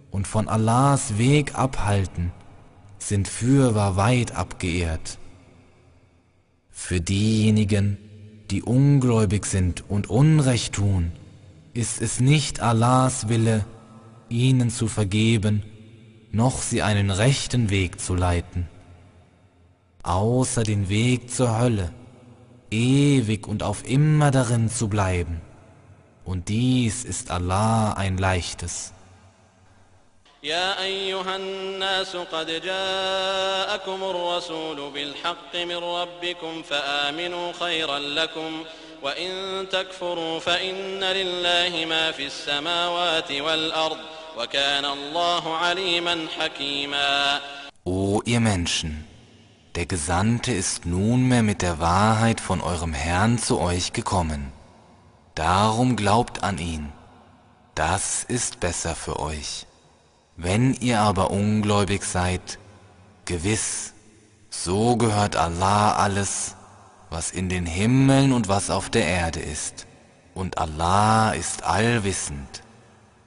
und von Allahs Weg abhalten, sind fürwahr weit abgeehrt. Für diejenigen, die ungläubig sind und Unrecht tun, ist es nicht Allahs Wille, ihnen zu vergeben, noch sie einen rechten Weg zu leiten, außer den Weg zur Hölle, ewig und auf immer darin zu bleiben. Und dies ist Allah ein leichtes. يا أيها الناس قد جاءكم الرسول بالحق من ربكم فآمنوا خيرا لكم وإن تكفروا فإن لله ما في السماوات والأرض وكان الله عليما حكيما O ihr Menschen, der Gesandte ist nunmehr mit der Wahrheit von eurem Herrn zu euch gekommen. Darum glaubt an ihn. Das ist besser für euch. Wenn ihr aber ungläubig seid, gewiss, so gehört Allah alles, was in den Himmeln und was auf der Erde ist. Und Allah ist allwissend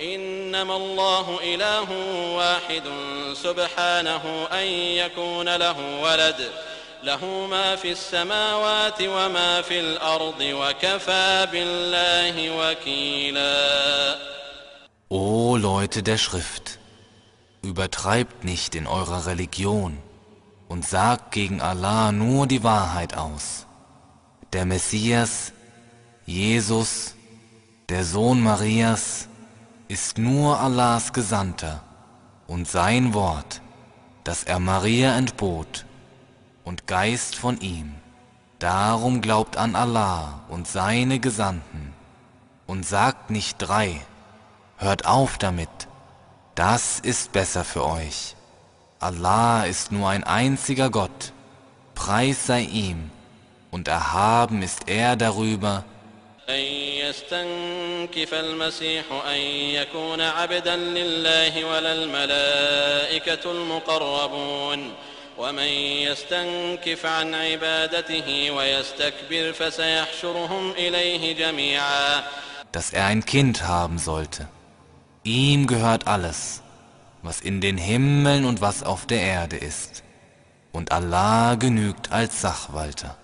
إنما الله إله واحد سبحانه أن يكون له ولد له ما في السماوات وما في الأرض وكفى بالله وكيلا O Leute der Schrift, übertreibt nicht in eurer Religion und sagt gegen Allah nur die Wahrheit aus. Der Messias, Jesus, der Sohn Marias, ist nur Allahs Gesandter und sein Wort, das er Maria entbot, und Geist von ihm. Darum glaubt an Allah und seine Gesandten und sagt nicht drei, hört auf damit, das ist besser für euch. Allah ist nur ein einziger Gott, Preis sei ihm, und erhaben ist er darüber, أن يستنكف المسيح أن يكون عبدا لله ولا الملائكة المقربون ومن يستنكف عن عبادته ويستكبر فسيحشرهم إليه جميعا dass er ein Kind haben sollte. Ihm gehört alles, was in den Himmeln und was auf der Erde ist. Und Allah genügt als Sachwalter.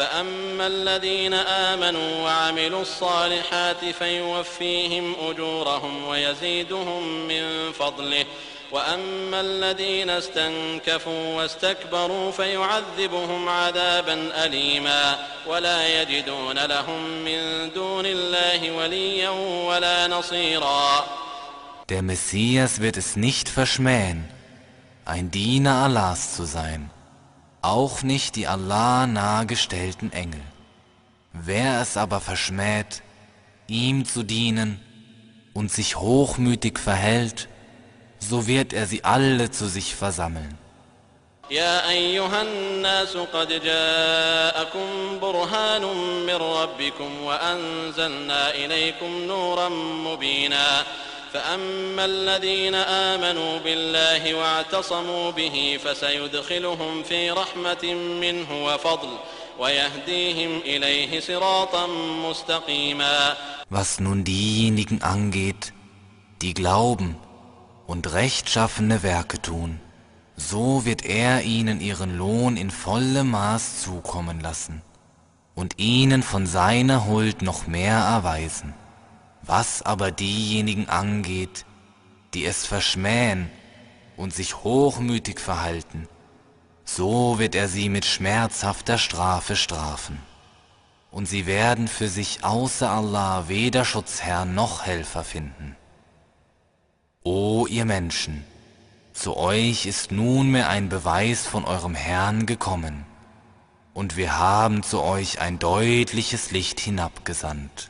فأما الذين آمنوا وعملوا الصالحات فيوفيهم أجورهم ويزيدهم من فضله. وأما الذين استنكفوا واستكبروا فيعذبهم عذابا أليما ولا يجدون لهم من دون الله وليا ولا نصيرا. Der Messias wird es nicht verschmähen, ein Diener Allahs zu sein, auch nicht die Allah nahegestellten Engel. Wer es aber verschmäht, ihm zu dienen und sich hochmütig verhält, so wird er sie alle zu sich versammeln. يا أيها الناس قد جاءكم برهان من ربكم وأنزلنا إليكم نورا مبينا فأما الذين آمنوا بالله واعتصموا به فسيدخلهم في رحمة منه وفضل ويهديهم إليه صراطا مستقيما Was nun diejenigen angeht, die glauben und rechtschaffene Werke tun, so wird er ihnen ihren Lohn in vollem Maß zukommen lassen und ihnen von seiner Huld noch mehr erweisen. Was aber diejenigen angeht, die es verschmähen und sich hochmütig verhalten, so wird er sie mit schmerzhafter Strafe strafen. Und sie werden für sich außer Allah weder Schutzherr noch Helfer finden. O ihr Menschen, zu euch ist nunmehr ein Beweis von eurem Herrn gekommen, und wir haben zu euch ein deutliches Licht hinabgesandt.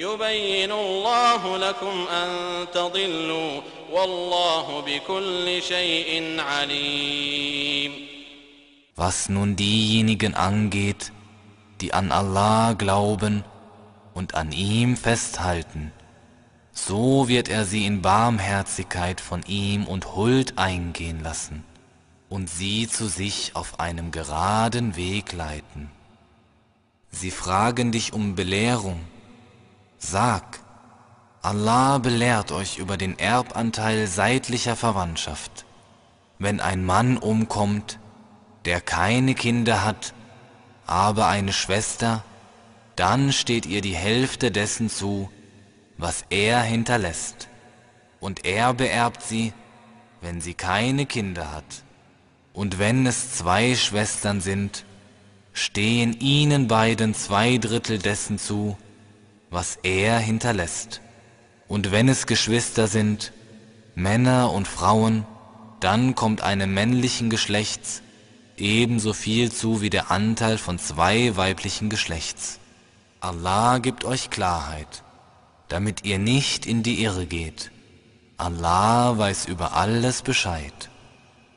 يبين الله لكم أن تضلوا والله بكل شيء عليم Was nun diejenigen angeht, die an Allah glauben und an ihm festhalten, so wird er sie in Barmherzigkeit von ihm und Huld eingehen lassen und sie zu sich auf einem geraden Weg leiten. Sie fragen dich um Belehrung. Sag, Allah belehrt euch über den Erbanteil seitlicher Verwandtschaft. Wenn ein Mann umkommt, der keine Kinder hat, aber eine Schwester, dann steht ihr die Hälfte dessen zu, was er hinterlässt, und er beerbt sie, wenn sie keine Kinder hat. Und wenn es zwei Schwestern sind, stehen ihnen beiden zwei Drittel dessen zu, was er hinterlässt. Und wenn es Geschwister sind, Männer und Frauen, dann kommt einem männlichen Geschlechts ebenso viel zu wie der Anteil von zwei weiblichen Geschlechts. Allah gibt euch Klarheit, damit ihr nicht in die Irre geht. Allah weiß über alles Bescheid.